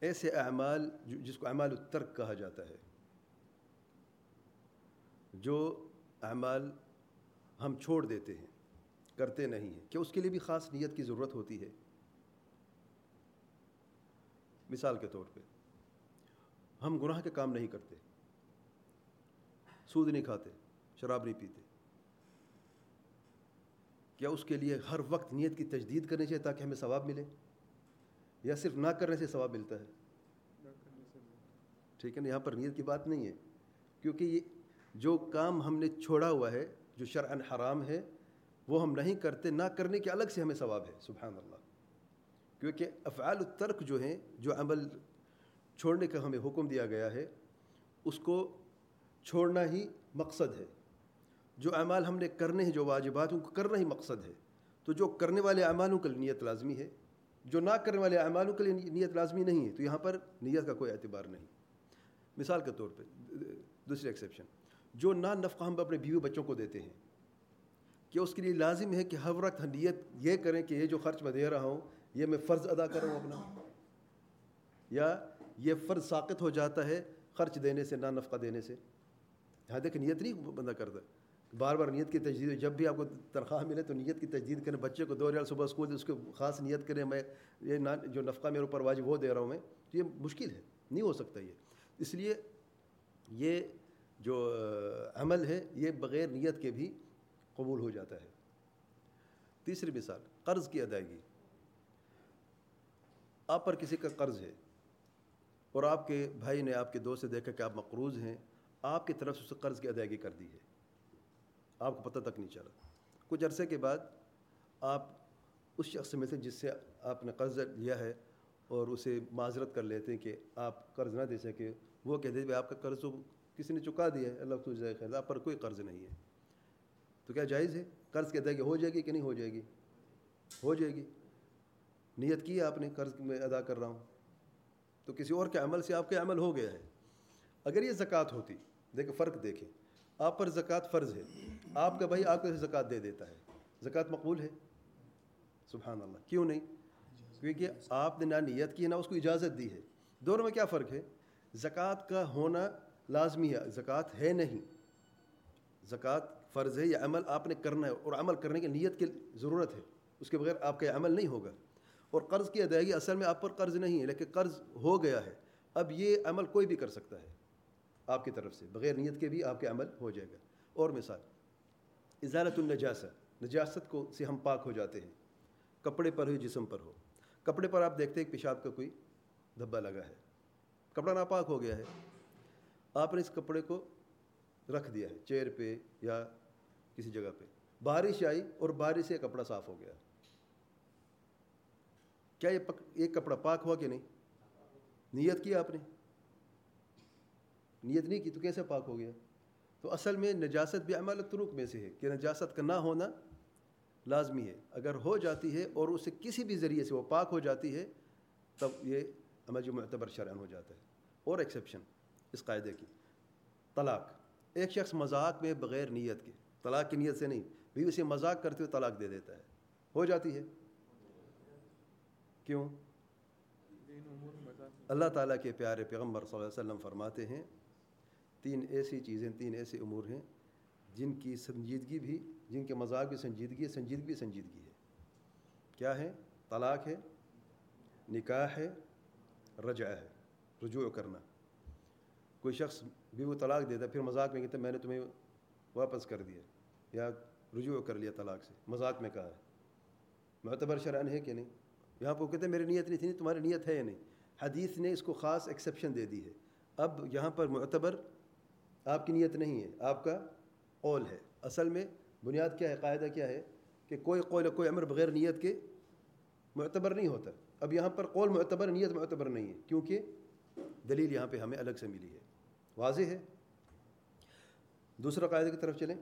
ایسے اعمال جس کو اعمال الترک کہا جاتا ہے، جو اعمال ہم چھوڑ دیتے ہیں، کرتے نہیں ہیں کہ اس کے لیے بھی خاص نیت کی ضرورت ہوتی ہے؟ مثال کے طور پہ، ہم گناہ کے کام نہیں کرتے، سود نہیں کھاتے شراب نہیں پیتے۔ کیا اس کے لیے ہر وقت نیت کی تجدید کرنی چاہیے تاکہ ہمیں ثواب ملے؟ یا صرف نہ کرنے سے ثواب ملتا ہے؟ ٹھیک ہے نا، یہاں پر نیت کی بات نہیں ہے۔ کیونکہ یہ جو کام ہم نے چھوڑا ہوا ہے، جو شرعن حرام ہے، وہ ہم نہیں کرتے، نہ کرنے کے الگ سے ہمیں ثواب ہے۔ سبحان اللہ۔ کیونکہ افعال الترک جو ہیں، جو عمل چھوڑنے کا ہمیں حکم دیا گیا ہے، اس کو چھوڑنا ہی مقصد ہے۔ جو اعمال ہم نے کرنے ہیں، جو واجبات ان کو کرنا ہی مقصد ہے۔ تو جو کرنے والے اعمالوں کے لیے نیت لازمی ہے، جو نہ کرنے والے اعمالوں کے لیے نیت لازمی نہیں ہے، تو یہاں پر نیت کا کوئی اعتبار نہیں۔ مثال کے طور پہ دوسری ایکسیپشن جو نہ نفقہ ہم اپنے بیوی بچوں کو دیتے ہیں، کہ اس کے لیے لازم ہے کہ ہر وقت نیت یہ کریں کہ یہ جو خرچ میں دے رہا ہوں، یہ میں فرض ادا کروں اپنا۔ یا یہ فرض ساقط ہو جاتا ہے خرچ دینے سے، نہ نفقہ دینے سے۔ یہاں دیکھ نیت نہیں بندہ کرتا۔ بار بار نیت کی تجدید جب بھی آپ کو تنخواہ ملے تو نیت کی تجدید کریں۔ بچے کو دو ریال صبح اسکول اس کو خاص نیت کریں۔ میں یہ نہ جو نفقہ میرے اوپر واجب وہ دے رہا ہوں میں، تو یہ مشکل ہے۔ نہیں ہو سکتا یہ۔ اس لیے یہ جو عمل ہے، یہ بغیر نیت کے بھی قبول ہو جاتا ہے۔ تیسری مثال، قرض کی ادائیگی۔ آپ پر کسی کا قرض ہے اور آپ کے بھائی نے آپ کے دوست سے دیکھا کہ آپ مقروض ہیں، آپ کی طرف سے اسے قرض کی ادائیگی کر دی ہے۔ آپ کو پتہ تک نہیں چلا۔ کچھ عرصے کے بعد آپ اس شخص میں سے جس سے آپ نے قرض لیا ہے اور اسے معذرت کر لیتے ہیں کہ آپ قرض نہ دے سکے وہ کہتے ہیں آپ کا قرض تو کسی نے چکا دیا ہے، اللہ کو جائے خیر، آپ پر کوئی قرض نہیں ہے۔ تو کیا جائز ہے؟ قرض کی ادائیگی ہو جائے گی کہ نہیں ہو جائے گی؟ ہو جائے گی۔ نیت کی ہے آپ نے قرض میں ادا کر رہا ہوں۔ تو کسی اور کے عمل سے آپ کے عمل ہو گیا ہے۔ اگر یہ زکوٰۃ ہوتی، دیکھیں، فرق دیکھیں۔ آپ پر زکوٰۃ فرض ہے۔ آپ کا بھائی آپ کو زکوٰۃ دے دیتا ہے۔ زکوٰۃ مقبول ہے؟ سبحان اللہ۔ کیوں نہیں؟ کیونکہ آپ نے نہ نیت کی نہ اس کو اجازت دی ہے۔ دونوں میں کیا فرق ہے؟ زکوٰۃ کا ہونا لازمی ہے، زکوٰۃ ہے نہیں۔ زکوٰۃ فرض ہے یا عمل آپ نے کرنا ہے، اور عمل کرنے کی نیت کی ضرورت ہے۔ اس کے بغیر آپ کا عمل نہیں ہوگا۔ اور قرض کی ادائیگی اصل میں آپ پر قرض نہیں ہے، لیکن قرض ہو گیا ہے۔ اب یہ عمل کوئی بھی کر سکتا ہے۔ آپ کی طرف سے، بغیر نیت کے بھی آپ کے عمل ہو جائے گا۔ اور مثال اضالت النجاست نجاست کو سے ہم پاک ہو جاتے ہیں۔ کپڑے پر ہو جسم پر ہو۔ کپڑے پر آپ دیکھتے ہیں پیشاب کا کوئی دھبا لگا ہے۔ کپڑا ناپاک ہو گیا ہے۔ آپ نے اس کپڑے کو رکھ دیا ہے، چیئر پہ یا کسی جگہ پہ۔ بارش آئی اور بارش سے کپڑا صاف ہو گیا۔ کیا یہ پک ایک کپڑا پاک ہوا کہ نہیں؟ نیت کیا آپ نے؟ نیت نہیں کی تو کیسے پاک ہو گیا؟ تو اصل میں نجاست بھی عمل ترک میں سے ہے کہ نجاست کا نہ ہونا لازمی ہے۔ اگر ہو جاتی ہے اور اسے کسی بھی ذریعے سے وہ پاک ہو جاتی ہے، تب یہ عمل جو معتبر شرعن ہو جاتا ہے۔ اور ایکسیپشن اس قاعدے کی، طلاق۔ ایک شخص مذاق میں بغیر نیت کے، طلاق کی نیت سے نہیں، بھی اسے مذاق کرتے ہوئے طلاق دے دیتا ہے۔ ہو جاتی ہے؟ کیوں؟ اللہ تعالیٰ کے پیارے پیغمبر صلی اللہ علیہ وسلم فرماتے ہیں تین ایسی چیزیں، تین ایسے امور ہیں جن کی سنجیدگی بھی، جن کے مذاق بھی سنجیدگی ہے سنجیدگی بھی سنجیدگی ہے۔ کیا ہے؟ طلاق ہے، نکاح ہے رجع ہے، رجوع کرنا۔ کوئی شخص بھی وہ طلاق دیتا پھر مذاق میں کہتا میں نے تمہیں واپس کر دیا، یا رجوع کر لیا طلاق سے، مذاق میں کہا ہے۔ معتبر شرعن ہے کہ نہیں؟ یہاں پہ وہ کہتے ہیں، میری نیت نہیں تھی نہیں تمہاری نیت ہے یا نہیں؟ حدیث نے اس کو خاص ایکسیپشن دے دی ہے۔ اب یہاں پر معتبر آپ کی نیت نہیں ہے، آپ کا قول ہے۔ اصل میں بنیاد کیا ہے، قاعدہ کیا ہے کہ کوئی قول کوئی امر بغیر نیت کے معتبر نہیں ہوتا۔ اب یہاں پر قول معتبر، نیت معتبر نہیں ہے، کیونکہ دلیل یہاں پہ ہمیں الگ سے ملی ہے۔ واضح ہے؟ دوسرا قاعدہ کی طرف چلیں۔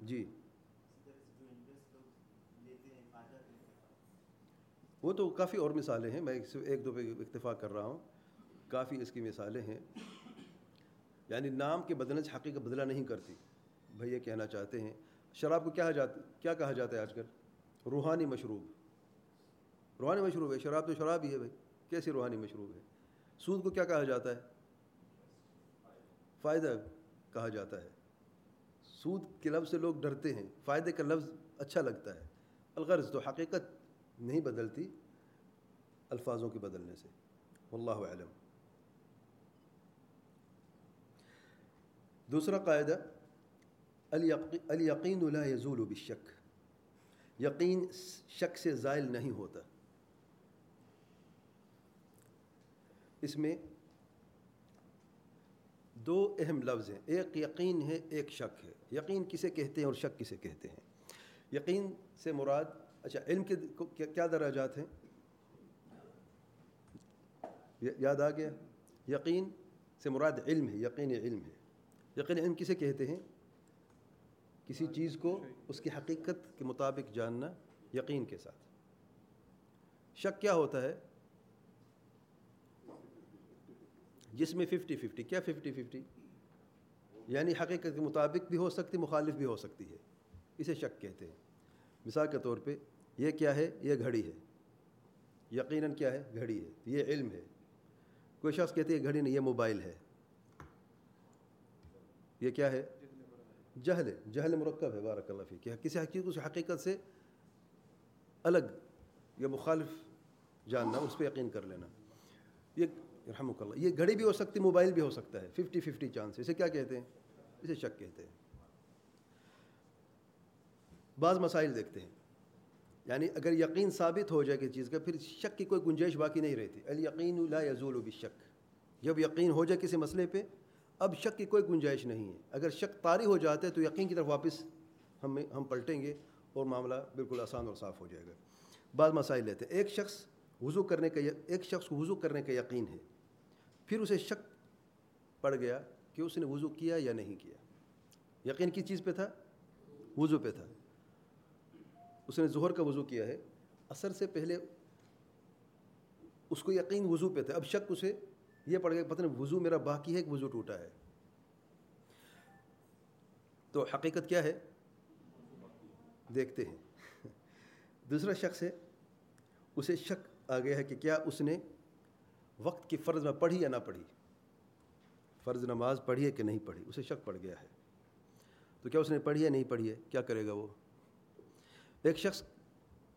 جی۔ وہ تو کافی اور مثالیں ہیں، میں ایک دو پہ اتفاق کر رہا ہوں۔ کافی اس کی مثالیں ہیں۔ یعنی نام کے بدلنے سے حقیقت بدلا نہیں کرتی۔ بھائی یہ کہنا چاہتے ہیں۔ شراب کو کیا جاتا کیا کہا جاتا ہے آج کل؟ روحانی مشروب۔ روحانی مشروب ہے، شراب تو شراب ہی ہے بھائی۔ کیسی روحانی مشروب ہے؟ سود کو کیا کہا جاتا ہے؟ فائدہ کہا جاتا ہے۔ سود کے لفظ سے لوگ ڈرتے ہیں۔ فائدے کا لفظ اچھا لگتا ہے۔ الغرض تو حقیقت نہیں بدلتی الفاظوں کے بدلنے سے۔ واللہ علم دوسرا قاعدہ الیقین لا یزول بالشک۔ یقین شک سے زائل نہیں ہوتا۔ اس میں دو اہم لفظ ہیں۔ ایک یقین ہے، ایک شک ہے۔ یقین کسے کہتے ہیں اور شک کسے کہتے ہیں۔ یقین سے مراد اچھا علم کے کیا دراجات ہیں؟ یاد آ گیا؟ یقین سے مراد علم ہے، یقین علم ہے۔ یقین علم کسے کہتے ہیں؟ کسی چیز کو اس کی حقیقت کے مطابق جاننا یقین کے ساتھ۔ شک کیا ہوتا ہے؟ جس میں ففٹی ففٹی کیا ففٹی ففٹی یعنی حقیقت کے مطابق بھی ہو سکتی، مخالف بھی ہو سکتی ہے۔ اسے شک کہتے ہیں۔ مثال کے طور پہ یہ کیا ہے؟ یہ گھڑی ہے۔ یقیناً کیا ہے؟ گھڑی ہے۔ یہ علم ہے۔ کوئی شخص کہتے ہیں گھڑی نہیں، یہ موبائل ہے۔ یہ کیا ہے؟ جہل جہل مرکب ہے، بارک اللہ فی کہ کسی حقیقت، اس حقیقت سے الگ یا مخالف جاننا، اس پہ یقین کر لینا۔ یہ رحمک اللہ، یہ گھڑی بھی ہو سکتی، موبائل بھی ہو سکتا ہے۔ ففٹی ففٹی چانس اسے کیا کہتے ہیں؟ اسے شک کہتے ہیں۔ بعض مسائل دیکھتے ہیں۔ یعنی اگر یقین ثابت ہو جائے کہ چیز کا، پھر شک کی کوئی گنجائش باقی نہیں رہتی۔ الیقین لا یزول و شک جب یقین ہو جائے کسی مسئلے پہ، اب شک کی کوئی گنجائش نہیں ہے۔ اگر شک طاری ہو جاتا ہے تو یقین کی طرف واپس ہم ہم پلٹیں گے اور معاملہ بالکل آسان اور صاف ہو جائے گا۔ بعض مسائل لیتے ہیں۔ ایک شخص وضو کرنے کا، ایک شخص کو وضو کرنے کا یقین ہے۔ پھر اسے شک پڑ گیا کہ اس نے وضو کیا یا نہیں کیا۔ یقین کس چیز پہ تھا؟ وضو پہ تھا۔ اس نے ظہر کا وضو کیا ہے اثر سے پہلے اس کو یقین وضو پہ تھا، اب شک اسے یہ پڑ گیا پتہ نہیں وضو میرا باقی ہے کہ وضو ٹوٹا ہے۔ تو حقیقت کیا ہے؟ دیکھتے ہیں۔ دوسرا شخص ہے، اسے شک آ گیا ہے کہ کیا اس نے وقت کی فرض میں پڑھی یا نہ پڑھی۔ فرض نماز پڑھی ہے کہ نہیں پڑھی؟ اسے شک پڑ گیا ہے۔ تو کیا اس نے پڑھی ہے، نہیں پڑھی ہے؟ کیا کرے گا وہ؟ ایک شخص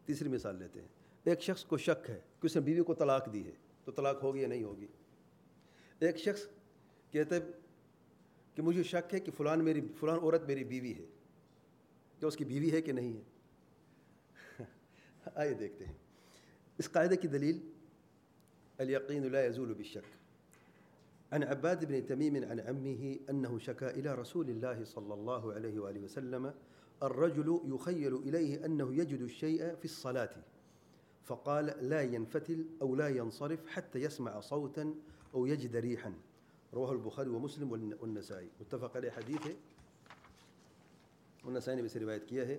تیسری مثال لیتے ہیں۔ ایک شخص کو شک ہے کہ اس نے بیوی کو طلاق دی ہے، تو طلاق ہوگی یا نہیں ہوگی؟ ایک شخص کہتے کہ مجھے شک ہے کہ فلان میری، فلان عورت میری بیوی ہے۔ کیا اس کی بیوی ہے کہ نہیں ہے؟ [LAUGHS] آئیے دیکھتے ہیں۔ اس قاعدے کی دلیل، الیقین لا يزول بالشك عن عباد بن تميم عن عمه أنه شكا إلى رسول الله صلى الله عليه وآله وسلم الرجل يخيل إليه أنه يجد الشيء في الصلاة، فقال لا ينفتل أو لا ينصرف حتى يسمع صوتا أو يجد ريحا. رواه البخاري ومسلم والنسائي. متفق عليه حديث. ہے والنسائي نے بھی روایت کیا ہے.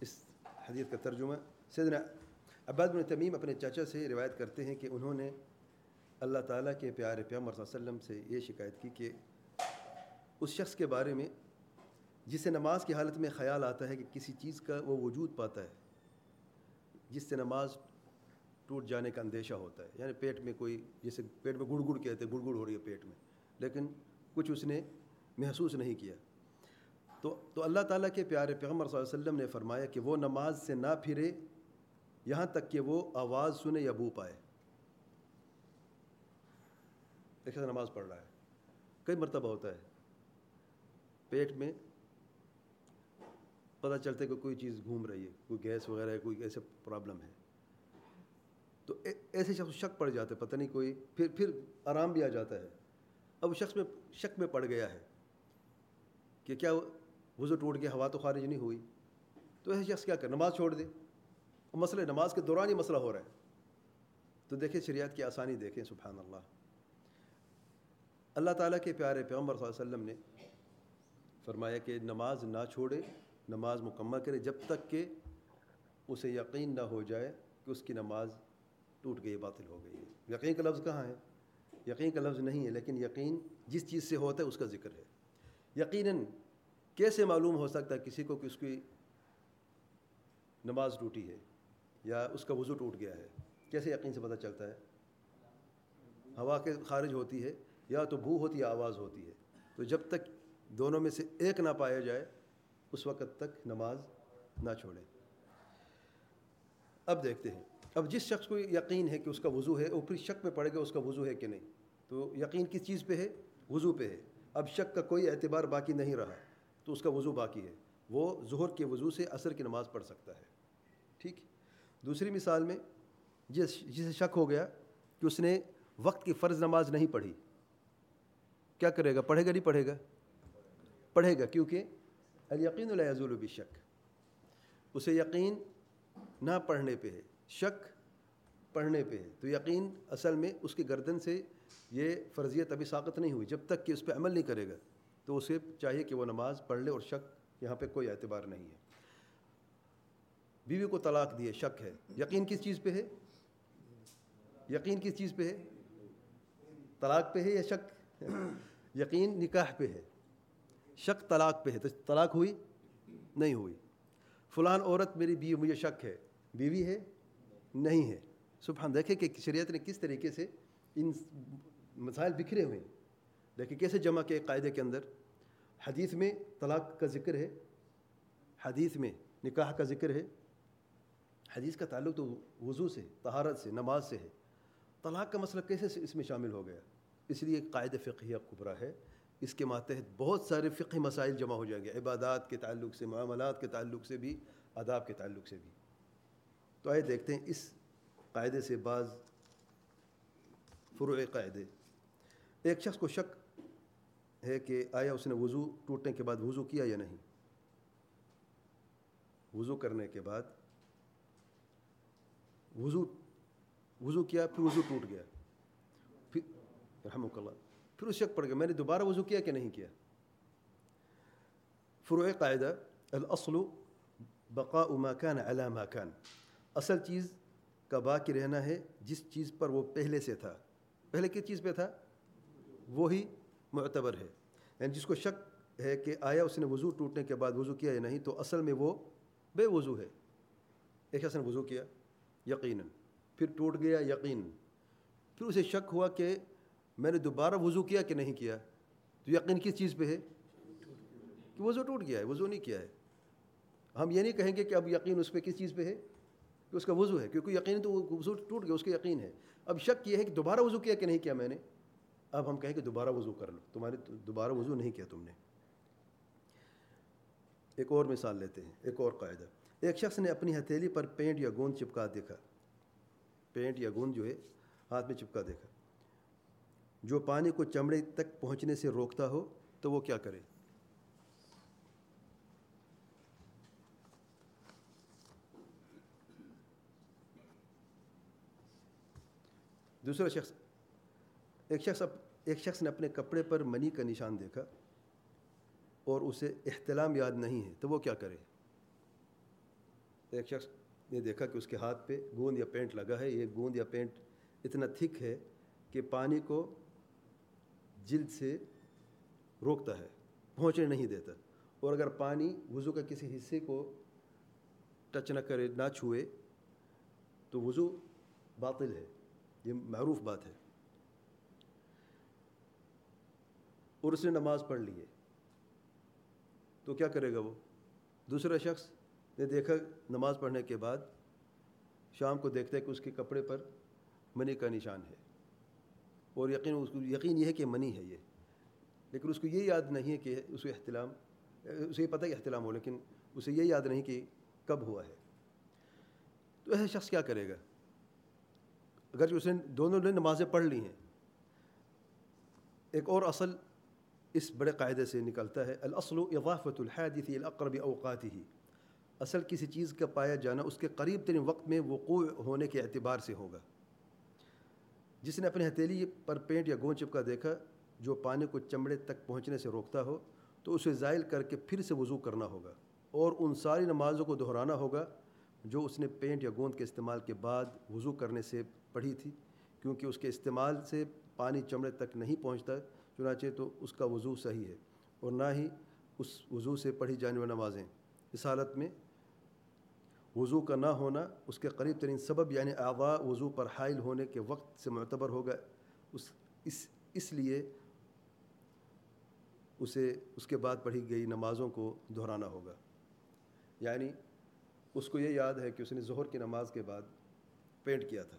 اس حدیث کا ترجمہ سیدنا عباد بن تمیم اپنے چاچا سے روایت کرتے ہیں کہ انہوں نے اللہ تعالیٰ کے پیارے پیامر صلی اللہ علیہ وسلم سے یہ شکایت کی کہ اس شخص کے بارے میں جسے نماز کی حالت میں خیال آتا ہے کہ کسی چیز کا وہ وجود پاتا ہے، جس سے نماز ٹوٹ جانے کا اندیشہ ہوتا ہے۔ یعنی پیٹ میں کوئی، جیسے پیٹ میں گڑ گڑ کہتے ہیں، گڑ گڑ ہو رہی ہے پیٹ میں، لیکن کچھ اس نے محسوس نہیں کیا۔ تو تو اللہ تعالیٰ کے پیارے پیغمبر صلی اللہ علیہ وسلم نے فرمایا کہ وہ نماز سے نہ پھرے، یہاں تک کہ وہ آواز سنے یا بو پائے۔ ایک نماز پڑھ رہا ہے، کئی مرتبہ ہوتا ہے، پیٹ میں پتہ چلتا ہے کہ کوئی چیز گھوم رہی ہے، کوئی گیس وغیرہ ہے، کوئی ایسے پرابلم ہے۔ تو ایسے شخص شک پڑ جاتا ہے، پتہ نہیں کوئی، پھر پھر آرام بھی آ جاتا ہے۔ اب شخص میں، شک میں پڑ گیا ہے کہ کیا وضو ٹوٹ کے ہوا تو خارج نہیں ہوئی۔ تو ایسے شخص کیا کر نماز چھوڑ دے۔ مسئلہ نماز کے دوران ہی مسئلہ ہو رہا ہے۔ تو دیکھیں شریعت کی آسانی دیکھیں، سبحان اللہ۔ اللہ تعالیٰ کے پیارے پیغمبر صلی اللہ علیہ وسلم نے فرمایا کہ نماز نہ چھوڑے۔ نماز مکمل کرے جب تک کہ اسے یقین نہ ہو جائے کہ اس کی نماز ٹوٹ گئی باطل ہو گئی ہے۔ یقین کا لفظ کہاں ہے؟ یقین کا لفظ نہیں ہے، لیکن یقین جس چیز سے ہوتا ہے اس کا ذکر ہے۔ یقیناً کیسے معلوم ہو سکتا ہے کسی کو کہ اس کی نماز ٹوٹی ہے یا اس کا وضو ٹوٹ گیا ہے؟ کیسے یقین سے پتہ چلتا ہے؟ ہوا کے خارج ہوتی ہے یا تو بھو ہوتی ہے آواز ہوتی ہے۔ تو جب تک دونوں میں سے ایک نہ پایا جائے اس وقت تک نماز نہ چھوڑیں۔ اب دیکھتے ہیں۔ اب جس شخص کو یقین ہے کہ اس کا وضو ہے، وہ پھر شک میں پڑے گا اس کا وضو ہے کہ نہیں۔ تو یقین کس چیز پہ ہے؟ وضو پہ ہے۔ اب شک کا کوئی اعتبار باقی نہیں رہا، تو اس کا وضو باقی ہے۔ وہ ظہر کے وضو سے عصر کی نماز پڑھ سکتا ہے۔ ٹھیک۔ دوسری مثال میں جس، جسے شک ہو گیا کہ اس نے وقت کی فرض نماز نہیں پڑھی، کیا کرے گا؟ پڑھے گا نہیں پڑھے گا؟ پڑھے گا، کیونکہ الیقین الضول و شک۔ اسے یقین نہ پڑھنے پہ ہے، شک پڑھنے پہ ہے۔ تو یقین اصل میں اس کی گردن سے یہ فرضیت ابھی ساقت نہیں ہوئی۔ جب تک کہ اس پہ عمل نہیں کرے گا، تو اسے چاہیے کہ وہ نماز پڑھ لے اور شک یہاں پہ کوئی اعتبار نہیں ہے۔ بیوی کو طلاق دیے شک ہے۔ یقین کس چیز پہ ہے؟ یقین کس چیز پہ ہے؟ طلاق پہ ہے یا شک یقین نکاح پہ ہے۔ شک طلاق پہ ہے۔ تو طلاق ہوئی؟ نہیں ہوئی۔ فلان عورت میری بیوی، مجھے شک ہے۔ بیوی ہے؟ نہیں ہے۔ سبحان، دیکھیں کہ شریعت نے کس طریقے سے ان مسائل بکھرے ہوئے ہیں۔ دیکھیں کیسے جمع کے قاعدے کے اندر۔ حدیث میں طلاق کا ذکر ہے۔ حدیث میں نکاح کا ذکر ہے۔ حدیث کا تعلق تو وضو سے، طہارت سے، نماز سے ہے۔ طلاق کا مسئلہ کیسے اس میں شامل ہو گیا؟ اس لیے قائد فقیہ قبرا ہے۔ اس کے ماتحت بہت سارے فقہ مسائل جمع ہو جائیں گے، عبادات کے تعلق سے، معاملات کے تعلق سے بھی، آداب کے تعلق سے بھی۔ تو آئے دیکھتے ہیں، اس قاعدے سے بعض فروع قاعدے۔ ایک شخص کو شک ہے کہ آیا اس نے وضو ٹوٹنے کے بعد وضو کیا یا نہیں۔ وضو کرنے کے بعد وضو وضو کیا، پھر وضو ٹوٹ گیا۔ پھر، رحمک اللہ پھر اس شک پڑ گیا میں نے دوبارہ وضو کیا کہ نہیں کیا؟ فروع قاعدہ الاصل بقاء ما كان على ما كان۔ اصل چیز کا باقی رہنا ہے جس چیز پر وہ پہلے سے تھا۔ پہلے کس چیز پہ تھا؟ وہی معتبر ہے۔ یعنی جس کو شک ہے کہ آیا اس نے وضو ٹوٹنے کے بعد وضو کیا یا نہیں، تو اصل میں وہ بے وضو ہے۔ ایک شخص نے وضو کیا، یقیناً۔ پھر ٹوٹ گیا یقین پھر اسے شک ہوا کہ میں نے دوبارہ وضو کیا کہ نہیں کیا؟ تو یقین کس چیز پہ ہے؟ کہ وضو ٹوٹ گیا ہے، وضو نہیں کیا ہے۔ ہم یہ نہیں کہیں گے کہ اب یقین اس پہ کس چیز پہ ہے؟ کہ اس کا وضو ہے، کیونکہ یقین تو وضو ٹوٹ گیا، اس کا یقین ہے۔ اب شک یہ ہے کہ دوبارہ وضو کیا کہ نہیں کیا میں نے؟ اب ہم کہیں کہ دوبارہ وضو کر لو۔ تمہارے دوبارہ وضو نہیں کیا تم نے۔ ایک اور مثال لیتے ہیں، ایک اور قاعدہ۔ ایک شخص نے اپنی ہتھیلی پر پینٹ یا گوند چپکا دیکھا۔ پینٹ یا گوند جو ہے، ہاتھ میں چپکا دیکھا۔ جو پانی کو چمڑے تک پہنچنے سے روکتا ہو، تو وہ کیا کرے؟ دوسرا شخص، ایک شخص ایک شخص نے اپنے کپڑے پر منی کا نشان دیکھا اور اسے احتلام یاد نہیں ہے، تو وہ کیا کرے؟ ایک شخص نے دیکھا کہ اس کے ہاتھ پہ گوند یا پینٹ لگا ہے۔ یہ گوند یا پینٹ اتنا تھک ہے کہ پانی کو جلد سے روکتا ہے، پہنچنے نہیں دیتا۔ اور اگر پانی وضو کا کسی حصے کو ٹچ نہ کرے، نہ چھوئے، تو وضو باطل ہے۔ یہ معروف بات ہے۔ اور اس نے نماز پڑھ لی ہے۔ تو کیا کرے گا وہ؟ دوسرا شخص نے دیکھا نماز پڑھنے کے بعد، شام کو دیکھتا ہے کہ اس کے کپڑے پر منی کا نشان ہے۔ اور یقین اس کو یقین یہ ہے کہ منی ہے یہ۔ لیکن اس کو یہ یاد نہیں ہے کہ اس کو احتلام اسے یہ پتہ کہ احتلام ہو، لیکن اسے یہ یاد نہیں کہ کب ہوا ہے۔ تو ایسا شخص کیا کرے گا؟ اگر اس نے دونوں نے نمازیں پڑھ لی ہیں۔ ایک اور اصل اس بڑے قاعدے سے نکلتا ہے الاصل اضافت الحادث الاقرب اوقات ہی اصل کسی چیز کا پایا جانا اس کے قریب ترین وقت میں وقوع ہونے کے اعتبار سے ہوگا۔ جس نے اپنے ہتھیلی پر پینٹ یا گون چپکا دیکھا، جو پانی کو چمڑے تک پہنچنے سے روکتا ہو، تو اسے زائل کر کے پھر سے وضو کرنا ہوگا اور ان ساری نمازوں کو دہرانا ہوگا، جو اس نے پینٹ یا گوند کے استعمال کے بعد وضو کرنے سے پڑھی تھی، کیونکہ اس کے استعمال سے پانی چمڑے تک نہیں پہنچتا، چنانچہ تو اس کا وضو صحیح ہے اور نہ ہی اس وضو سے پڑھی جانے والی نمازیں۔ اس حالت میں وضو کا نہ ہونا اس کے قریب ترین سبب یعنی اعضاء وضو پر حائل ہونے کے وقت سے معتبر ہوگا۔ اس اس اس لیے اسے، اس کے بعد پڑھی گئی نمازوں کو دہرانا ہوگا۔ یعنی اس کو یہ یاد ہے کہ اس نے ظہر کی نماز کے بعد پینٹ کیا تھا۔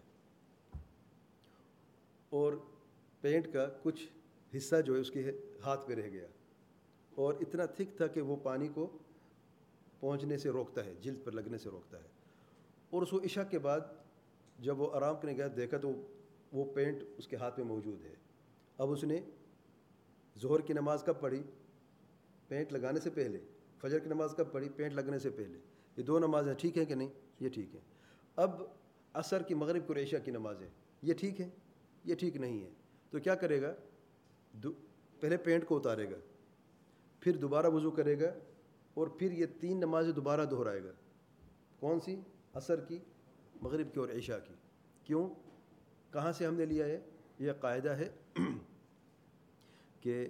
اور پینٹ کا کچھ حصہ جو ہے اس کے ہاتھ پہ رہ گیا۔ اور اتنا تھک تھا کہ وہ پانی کو پہنچنے سے روکتا ہے، جلد پر لگنے سے روکتا ہے۔ اور اس کو عشاء کے بعد جب وہ آرام کرنے گیا، دیکھا تو وہ پینٹ اس کے ہاتھ میں موجود ہے۔ اب اس نے ظہر کی نماز کب پڑھی؟ پینٹ لگانے سے پہلے، فجر کی نماز کب پڑھی؟ پینٹ لگنے سے پہلے۔ یہ دو نمازیں ٹھیک ہیں کہ نہیں؟ یہ ٹھیک ہے اب عصر کی مغرب کو عشاء کی نمازیں، یہ ٹھیک ہے یہ ٹھیک نہیں ہے تو کیا کرے گا؟ پہلے پینٹ کو اتارے گا، پھر دوبارہ وضو کرے گا اور پھر یہ تین نمازیں دوبارہ دہرائے گا۔ کون سی؟ عصر کی، مغرب کی اور عشاء کی۔ کیوں؟ کہاں سے ہم نے لیا ہے؟ یہ قاعدہ ہے [CLEARS THROAT] کہ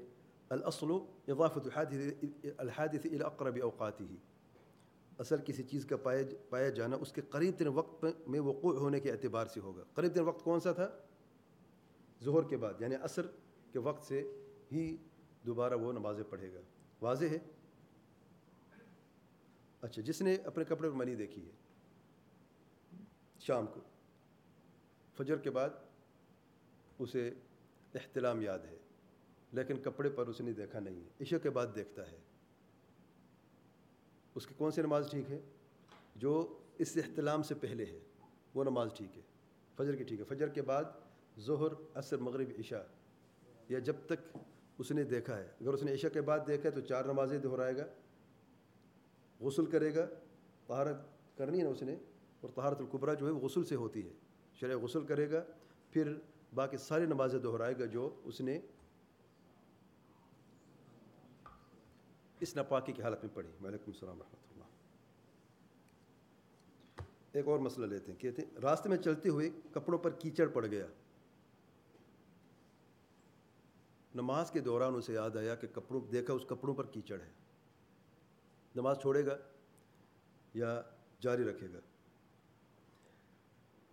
الاصل اضافت الحادث الى اقرب ہی اصل کسی چیز کا پایا پایا جانا اس کے قریب ترین وقت میں وقوع ہونے کے اعتبار سے ہوگا۔ قریب ترین وقت کون سا تھا؟ ظہر کے بعد یعنی عصر کے وقت سے ہی دوبارہ وہ نمازیں پڑھے گا۔ واضح ہے؟ اچھا جس نے اپنے کپڑے پر منی دیکھی ہے، شام کو، فجر کے بعد اسے احتلام یاد ہے، لیکن کپڑے پر اس نے دیکھا نہیں ہے، عشاء کے بعد دیکھتا ہے۔ اس کی کون سی نماز ٹھیک ہے؟ جو اس احتلام سے پہلے ہے، وہ نماز ٹھیک ہے، فجر کی ٹھیک ہے۔ فجر کے بعد ظہر، عصر، مغرب، عشاء، یا جب تک اس نے دیکھا ہے۔ اگر اس نے عشاء کے بعد دیکھا ہے تو چار نمازیں دہرائے گا۔ غسل کرے گا، طہارت کرنی ہے نا اس نے، اور طہارت القبرہ جو ہے وہ غسل سے ہوتی ہے۔ شرع غسل کرے گا، پھر باقی ساری نمازیں دہرائے گا جو اس نے اس ناپاکی کی حالت میں پڑھی۔ وعلیکم السلام ورحمۃ اللہ۔ ایک اور مسئلہ لیتے ہیں۔ کہتے ہیں، راستے میں چلتے ہوئے کپڑوں پر کیچڑ پڑ گیا۔ نماز کے دوران اسے یاد آیا کہ کپڑوں، دیکھا اس کپڑوں پر کیچڑ ہے۔ نماز چھوڑے گا یا جاری رکھے گا؟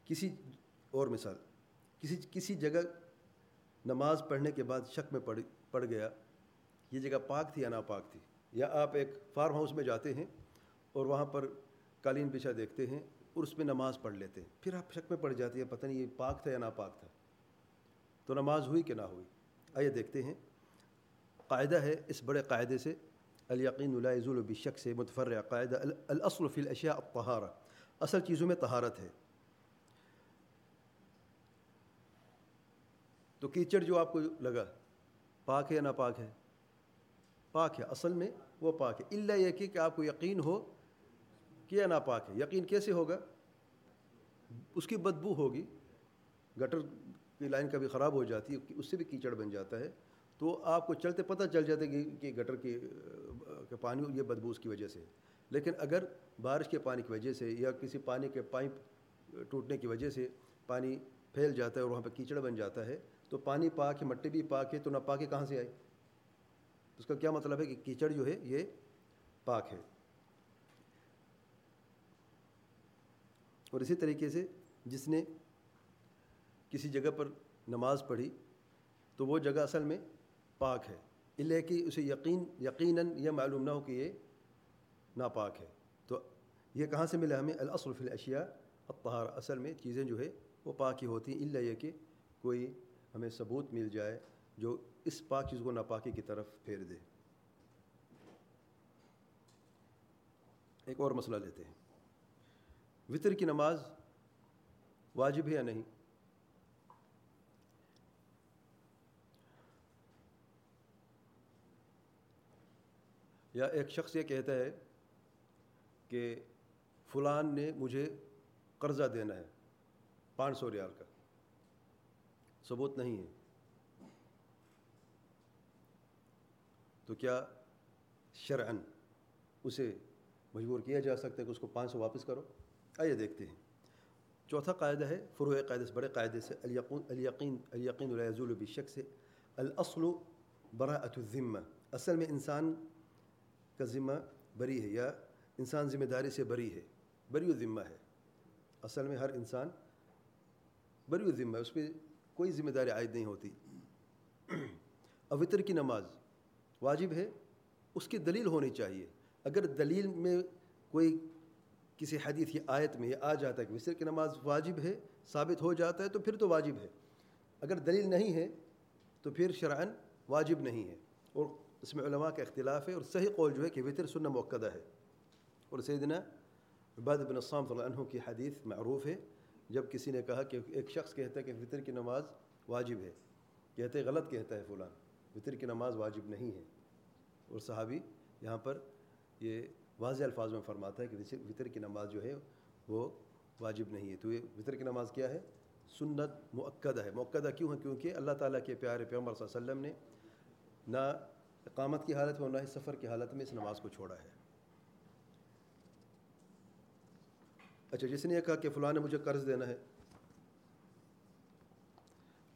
کسی اور مثال، کسی کسی جگہ نماز پڑھنے کے بعد شک میں پڑ پڑ گیا، یہ جگہ پاک تھی یا ناپاک تھی؟ یا آپ ایک فارم ہاؤس میں جاتے ہیں اور وہاں پر قالین بچھا دیکھتے ہیں اور اس میں نماز پڑھ لیتے ہیں، پھر آپ شک میں پڑ جاتی ہے پتہ نہیں یہ پاک تھا یا ناپاک تھا؟ تو نماز ہوئی کہ نہ ہوئی؟ آئیے دیکھتے ہیں، قاعدہ ہے اس بڑے قاعدے سے الیقین الزول البشک سے متفر قاعدہ الاصل فی الاشیاء الطہارہ اصل چیزوں میں طہارت ہے تو کیچڑ جو آپ کو لگا، پاک ہے یا ناپاک ہے؟ پاک ہے، اصل میں وہ پاک ہے. اللہ یہ کہ آپ کو یقین ہو کہ یا ناپاک ہے. یقین کیسے ہوگا؟ اس کی بدبو ہوگی، گٹر کی لائن کبھی خراب ہو جاتی ہے، اس سے بھی کیچڑ بن جاتا ہے. تو آپ کو چلتے پتہ چل جاتا ہے کہ گٹر کی پانی، یہ بدبو اس کی وجہ سے۔ لیکن اگر بارش کے پانی کی وجہ سے یا کسی پانی کے پائپ ٹوٹنے کی وجہ سے پانی پھیل جاتا ہے اور وہاں پہ کیچڑ بن جاتا ہے، تو پانی پاک ہے مٹی بھی پاک ہے تو نہ پاک ہے کہاں سے آئی اس کا کیا مطلب ہے کہ کیچڑ جو ہے، یہ پاک ہے۔ اور اسی طریقے سے جس نے کسی جگہ پر نماز پڑھی، تو وہ جگہ اصل میں پاک ہے۔ اللہ کہ اسے یقین، یقیناً یہ معلوم نہ ہو کہ یہ ناپاک ہے۔ تو یہ کہاں سے ملا ہمیں؟ الاصل فی الاشیاء الطہار اصل میں چیزیں جو ہے وہ پاک ہی ہوتی ہیں اللہ یہ کہ کوئی ہمیں ثبوت مل جائے جو اس پاک چیز کو ناپاکی کی طرف پھیر دے۔ ایک اور مسئلہ لیتے ہیں۔ وطر کی نماز واجب ہے یا نہیں؟ یا ایک شخص یہ کہتا ہے کہ فلان نے مجھے قرضہ دینا ہے، پانچ سو ریال کا۔ ثبوت نہیں ہے۔ تو کیا شرعن اسے مجبور کیا جا سکتا ہے کہ اس کو پانچ سو واپس کرو؟ آئیے دیکھتے ہیں۔ چوتھا قاعدہ ہے، فروع قاعدے سے، بڑے قاعدے سے الیقین الیقین الیقین الضول البشک سے۔ الاصل براءۃ الذمہ۔ اصل میں انسان کا ذمہ بری ہے یا انسان ذمہ داری سے بری ہے، بری و ذمہ ہے۔ اصل میں ہر انسان بری و ذمہ ہے، اس پہ کوئی ذمہ داری عائد نہیں ہوتی۔ اوتر کی نماز واجب ہے، اس کی دلیل ہونی چاہیے۔ اگر دلیل میں کوئی کسی حدیث کی آیت میں یہ آ جاتا ہے کہ وطر کی نماز واجب ہے، ثابت ہو جاتا ہے تو پھر تو واجب ہے۔ اگر دلیل نہیں ہے تو پھر شرعن واجب نہیں ہے۔ اور اس میں علماء کا اختلاف ہے اور صحیح قول جو ہے کہ وطر سنہ موقع ہے۔ اور سیدنا عباد بن الصام صلی اللہ عنہ کی حدیث معروف ہے، جب کسی نے کہا کہ ایک شخص کہتا ہے کہ فطر کی نماز واجب ہے کہتے غلط کہتا ہے فلاں فطر کی نماز واجب نہیں ہے۔ اور صحابی یہاں پر یہ واضح الفاظ میں فرماتا ہے کہ وطر کی نماز جو ہے وہ واجب نہیں ہے۔ تو یہ وطر کی نماز کیا ہے؟ سنت معقدہ ہے۔ معقدہ کیوں ہے؟ کیونکہ اللہ تعالیٰ کے پیارے پیغمبر صلی اللہ علیہ وسلم نے نہ اقامت کی حالت میں نہ ہی سفر کی حالت میں اس نماز کو چھوڑا ہے۔ اچھا جس نے یہ کہا کہ فلاں نے مجھے قرض دینا ہے۔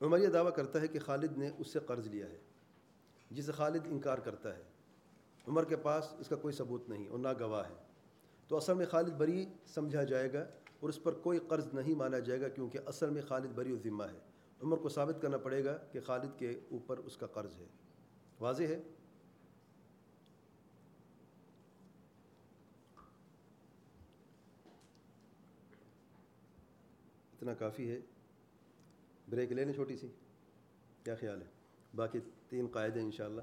عمر یہ دعویٰ کرتا ہے کہ خالد نے اس سے قرض لیا ہے، جسے خالد انکار کرتا ہے۔ عمر کے پاس اس کا کوئی ثبوت نہیں اور نہ گواہ ہے۔ تو اصل میں خالد بری سمجھا جائے گا اور اس پر کوئی قرض نہیں مانا جائے گا کیونکہ اصل میں خالد بری و ذمہ ہے۔ عمر کو ثابت کرنا پڑے گا کہ خالد کے اوپر اس کا قرض ہے۔ واضح ہے؟ اتنا کافی ہے۔ بریک لینے چھوٹی سی۔ کیا خیال ہے؟ باقی تین قاعدے انشاءاللہ۔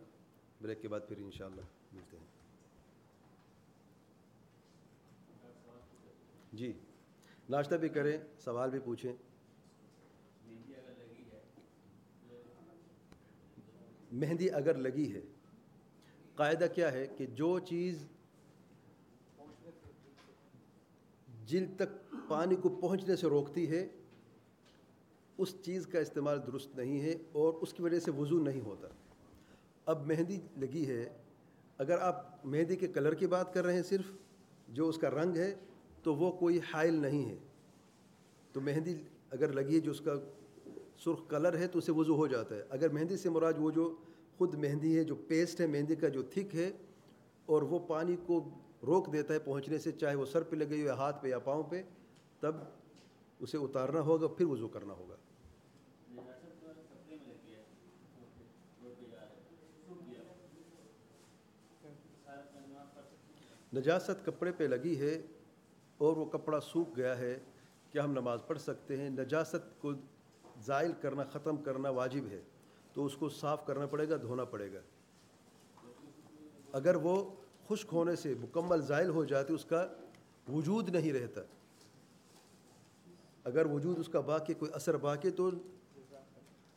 بریک کے بعد پھر انشاءاللہ ملتے ہیں۔ جی۔ ناشتہ بھی کریں، سوال بھی پوچھیں۔ مہندی اگر لگی ہے، قاعدہ کیا ہے کہ جو چیز جلد تک پانی کو پہنچنے سے روکتی ہے، اس چیز کا استعمال درست نہیں ہے اور اس کی وجہ سے وضو نہیں ہوتا۔ اب مہندی لگی ہے۔ اگر آپ مہندی کے کلر کی بات کر رہے ہیں صرف، جو اس کا رنگ ہے، تو وہ کوئی حائل نہیں ہے۔ تو مہندی اگر لگی ہے جو اس کا سرخ کلر ہے، تو اسے وضو ہو جاتا ہے۔ اگر مہندی سے مراد وہ جو خود مہندی ہے، جو پیسٹ ہے مہندی کا، جو تھک ہے، اور وہ پانی کو روک دیتا ہے پہنچنے سے، چاہے وہ سر پہ لگے ہوئے ہاتھ پہ یا پاؤں پہ تب اسے اتارنا ہوگا، پھر وضو کرنا ہوگا۔ نجاست کپڑے پہ لگی ہے اور وہ کپڑا سوکھ گیا ہے کیا ہم نماز پڑھ سکتے ہیں۔ نجاست کو زائل کرنا، ختم کرنا واجب ہے۔ تو اس کو صاف کرنا پڑے گا، دھونا پڑے گا۔ اگر وہ خشک ہونے سے مکمل زائل ہو جاتی، اس کا وجود نہیں رہتا۔ اگر وجود اس کا باقی کوئی اثر باقی تو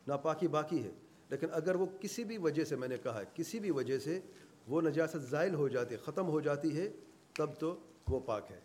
ناپاکی باقی ہے۔ لیکن اگر وہ کسی بھی وجہ سے میں نے کہا کسی بھی وجہ سے وہ نجاست زائل ہو جاتی، ختم ہو جاتی ہے، تب تو وہ پاک ہے۔